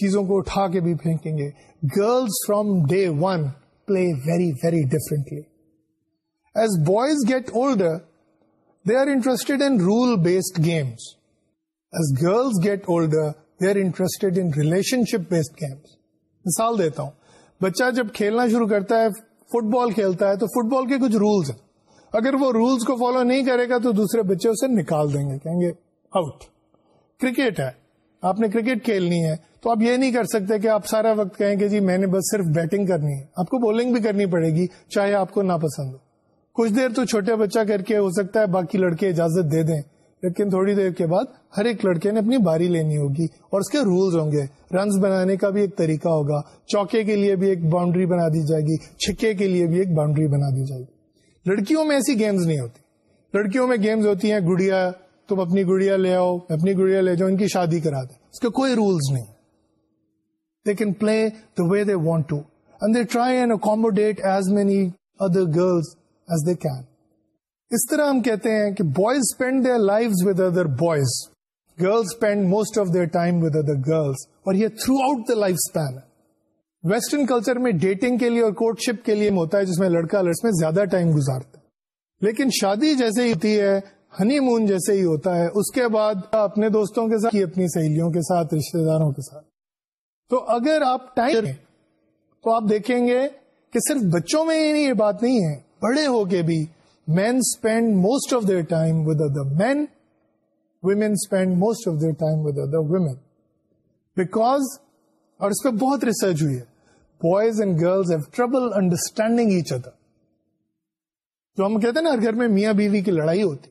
چیزوں کو اٹھا کے بھی پھینکیں گے girls from day one play very very differently as boys get old they are interested in role based games as girls get old they are interested in relationship based games مثال دیتا ہوں بچہ جب کھیلنا شروع کرتا ہے فٹ بال کھیلتا ہے تو فٹ بال کے کچھ رولس ہیں اگر وہ رولس کو فالو نہیں کرے گا تو دوسرے بچے اسے نکال دیں گے کہیں گے آؤٹ کرکٹ ہے آپ نے کرکٹ کھیلنی ہے تو آپ یہ نہیں کر سکتے کہ آپ سارا وقت کہیں گے جی میں نے بس صرف بیٹنگ کرنی ہے آپ کو بالنگ بھی کرنی پڑے گی چاہے آپ کو ناپسند ہو کچھ دیر تو چھوٹے بچہ کر کے ہو سکتا ہے باقی لڑکے اجازت دے دیں لیکن تھوڑی دیر کے بعد ہر ایک لڑکے نے اپنی باری لینی ہوگی اور اس کے رولز ہوں گے رنز بنانے کا بھی ایک طریقہ ہوگا چوکے کے لیے بھی ایک باؤنڈری بنا دی جائے گی چھکے کے لیے بھی ایک باؤنڈری بنا دی جائے گی لڑکیوں میں ایسی گیمز نہیں ہوتی لڑکیوں میں گیمز ہوتی ہیں گڑیا تم اپنی گڑیا لے آؤ اپنی گڑیا لے جاؤ ان کی شادی کرا دے اس کے کوئی رولز نہیں they can play the way they want to and they try and accommodate as many other girls as they can اس طرح ہم کہتے ہیں کہ boys spend their life with other boys girl spend most of their time with other girls اور یہ throughout the life span ہے ویسٹرن کلچر میں ڈیٹنگ کے لیے اور کوٹ شپ کے لیے ہوتا ہے جس میں لڑکا لڑس میں زیادہ ٹائم گزارتا ہے لیکن شادی جیسے ہی ہوتی ہے ہنی مون جیسے ہی ہوتا ہے اس کے بعد اپنے دوستوں کے ساتھ اپنی سہیلیوں کے ساتھ رشتے داروں کے ساتھ تو اگر آپ ٹائم تو آپ دیکھیں گے کہ صرف بچوں میں یہ بات نہیں ہے بڑے ہو کے بھی men spend most of their time with other men, women spend most of their time with other women. Because, اور اس پہ بہت ریسرچ ہوئی ہے, boys and girls have trouble understanding each other. جو ہم کہتے ہیں نا ہر گھر میں میاں بیوی کی لڑائی ہوتی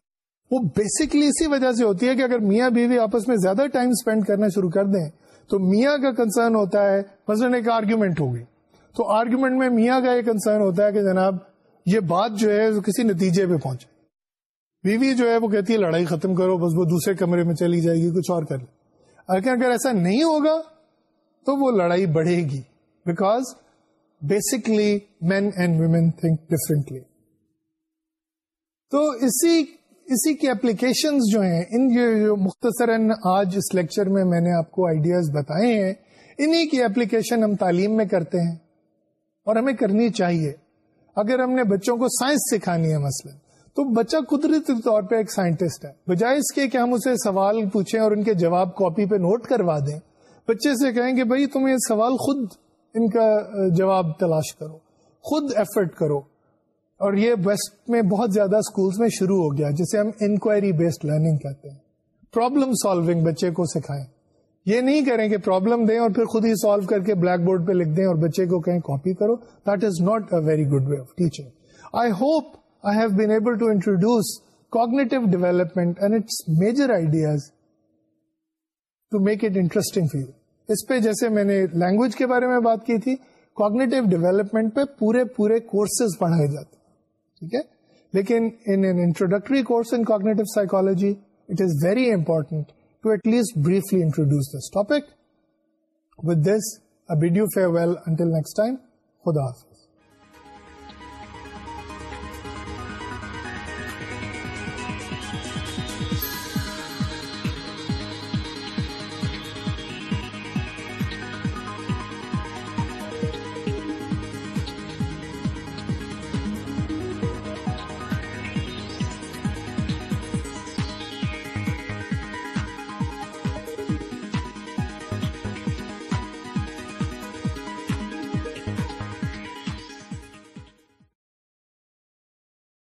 وہ بیسکلی اسی وجہ سے ہوتی ہے کہ اگر میاں بیوی آپس میں زیادہ ٹائم اسپینڈ کرنا شروع کر دیں تو میاں کا کنسرن ہوتا ہے مثلاً ایک آرگیومنٹ ہوگی تو آرگیومنٹ میں میاں کا یہ کنسرن ہوتا ہے کہ جناب یہ بات جو ہے کسی نتیجے پہ پہنچے بیوی جو ہے وہ کہتی ہے لڑائی ختم کرو بس وہ دوسرے کمرے میں چلی جائے گی کچھ اور کر لے اگر اگر ایسا نہیں ہوگا تو وہ لڑائی بڑھے گی because basically men and women think differently تو اسی اسی کی اپلیکیشنز جو ہیں ان جو مختصر آج اس لیکچر میں میں نے آپ کو آئیڈیاز بتائے ہیں انہی کی اپلیکیشن ہم تعلیم میں کرتے ہیں اور ہمیں کرنی چاہیے اگر ہم نے بچوں کو سائنس سکھانی ہے مسئلہ تو بچہ قدرتی طور پہ ایک سائنٹسٹ ہے بجائے اس کے کہ ہم اسے سوال پوچھیں اور ان کے جواب کاپی پہ نوٹ کروا دیں بچے سے کہیں کہ بھائی تم یہ سوال خود ان کا جواب تلاش کرو خود ایفرٹ کرو اور یہ ویسٹ میں بہت زیادہ اسکولس میں شروع ہو گیا جسے ہم انکوائری بیسڈ لرننگ کہتے ہیں پرابلم سالونگ بچے کو سکھائیں یہ نہیں کریں کہ پرابلم دیں اور پھر خود ہی سالو کر کے بلیک بورڈ پہ لکھ دیں اور بچے کو کہیں کاپی کرو that is not a very good way of teaching I hope I have been able to introduce cognitive development and its major ideas to make it interesting feel اس پہ جیسے میں نے لینگویج کے بارے میں بات کی تھی کوگنیٹو ڈیولپمنٹ پہ پورے پورے کورسز پڑھائے جاتے ٹھیک ہے لیکن introductory course in cognitive psychology it is very important to at least briefly introduce this topic with this a bid farewell until next time خدا حافظ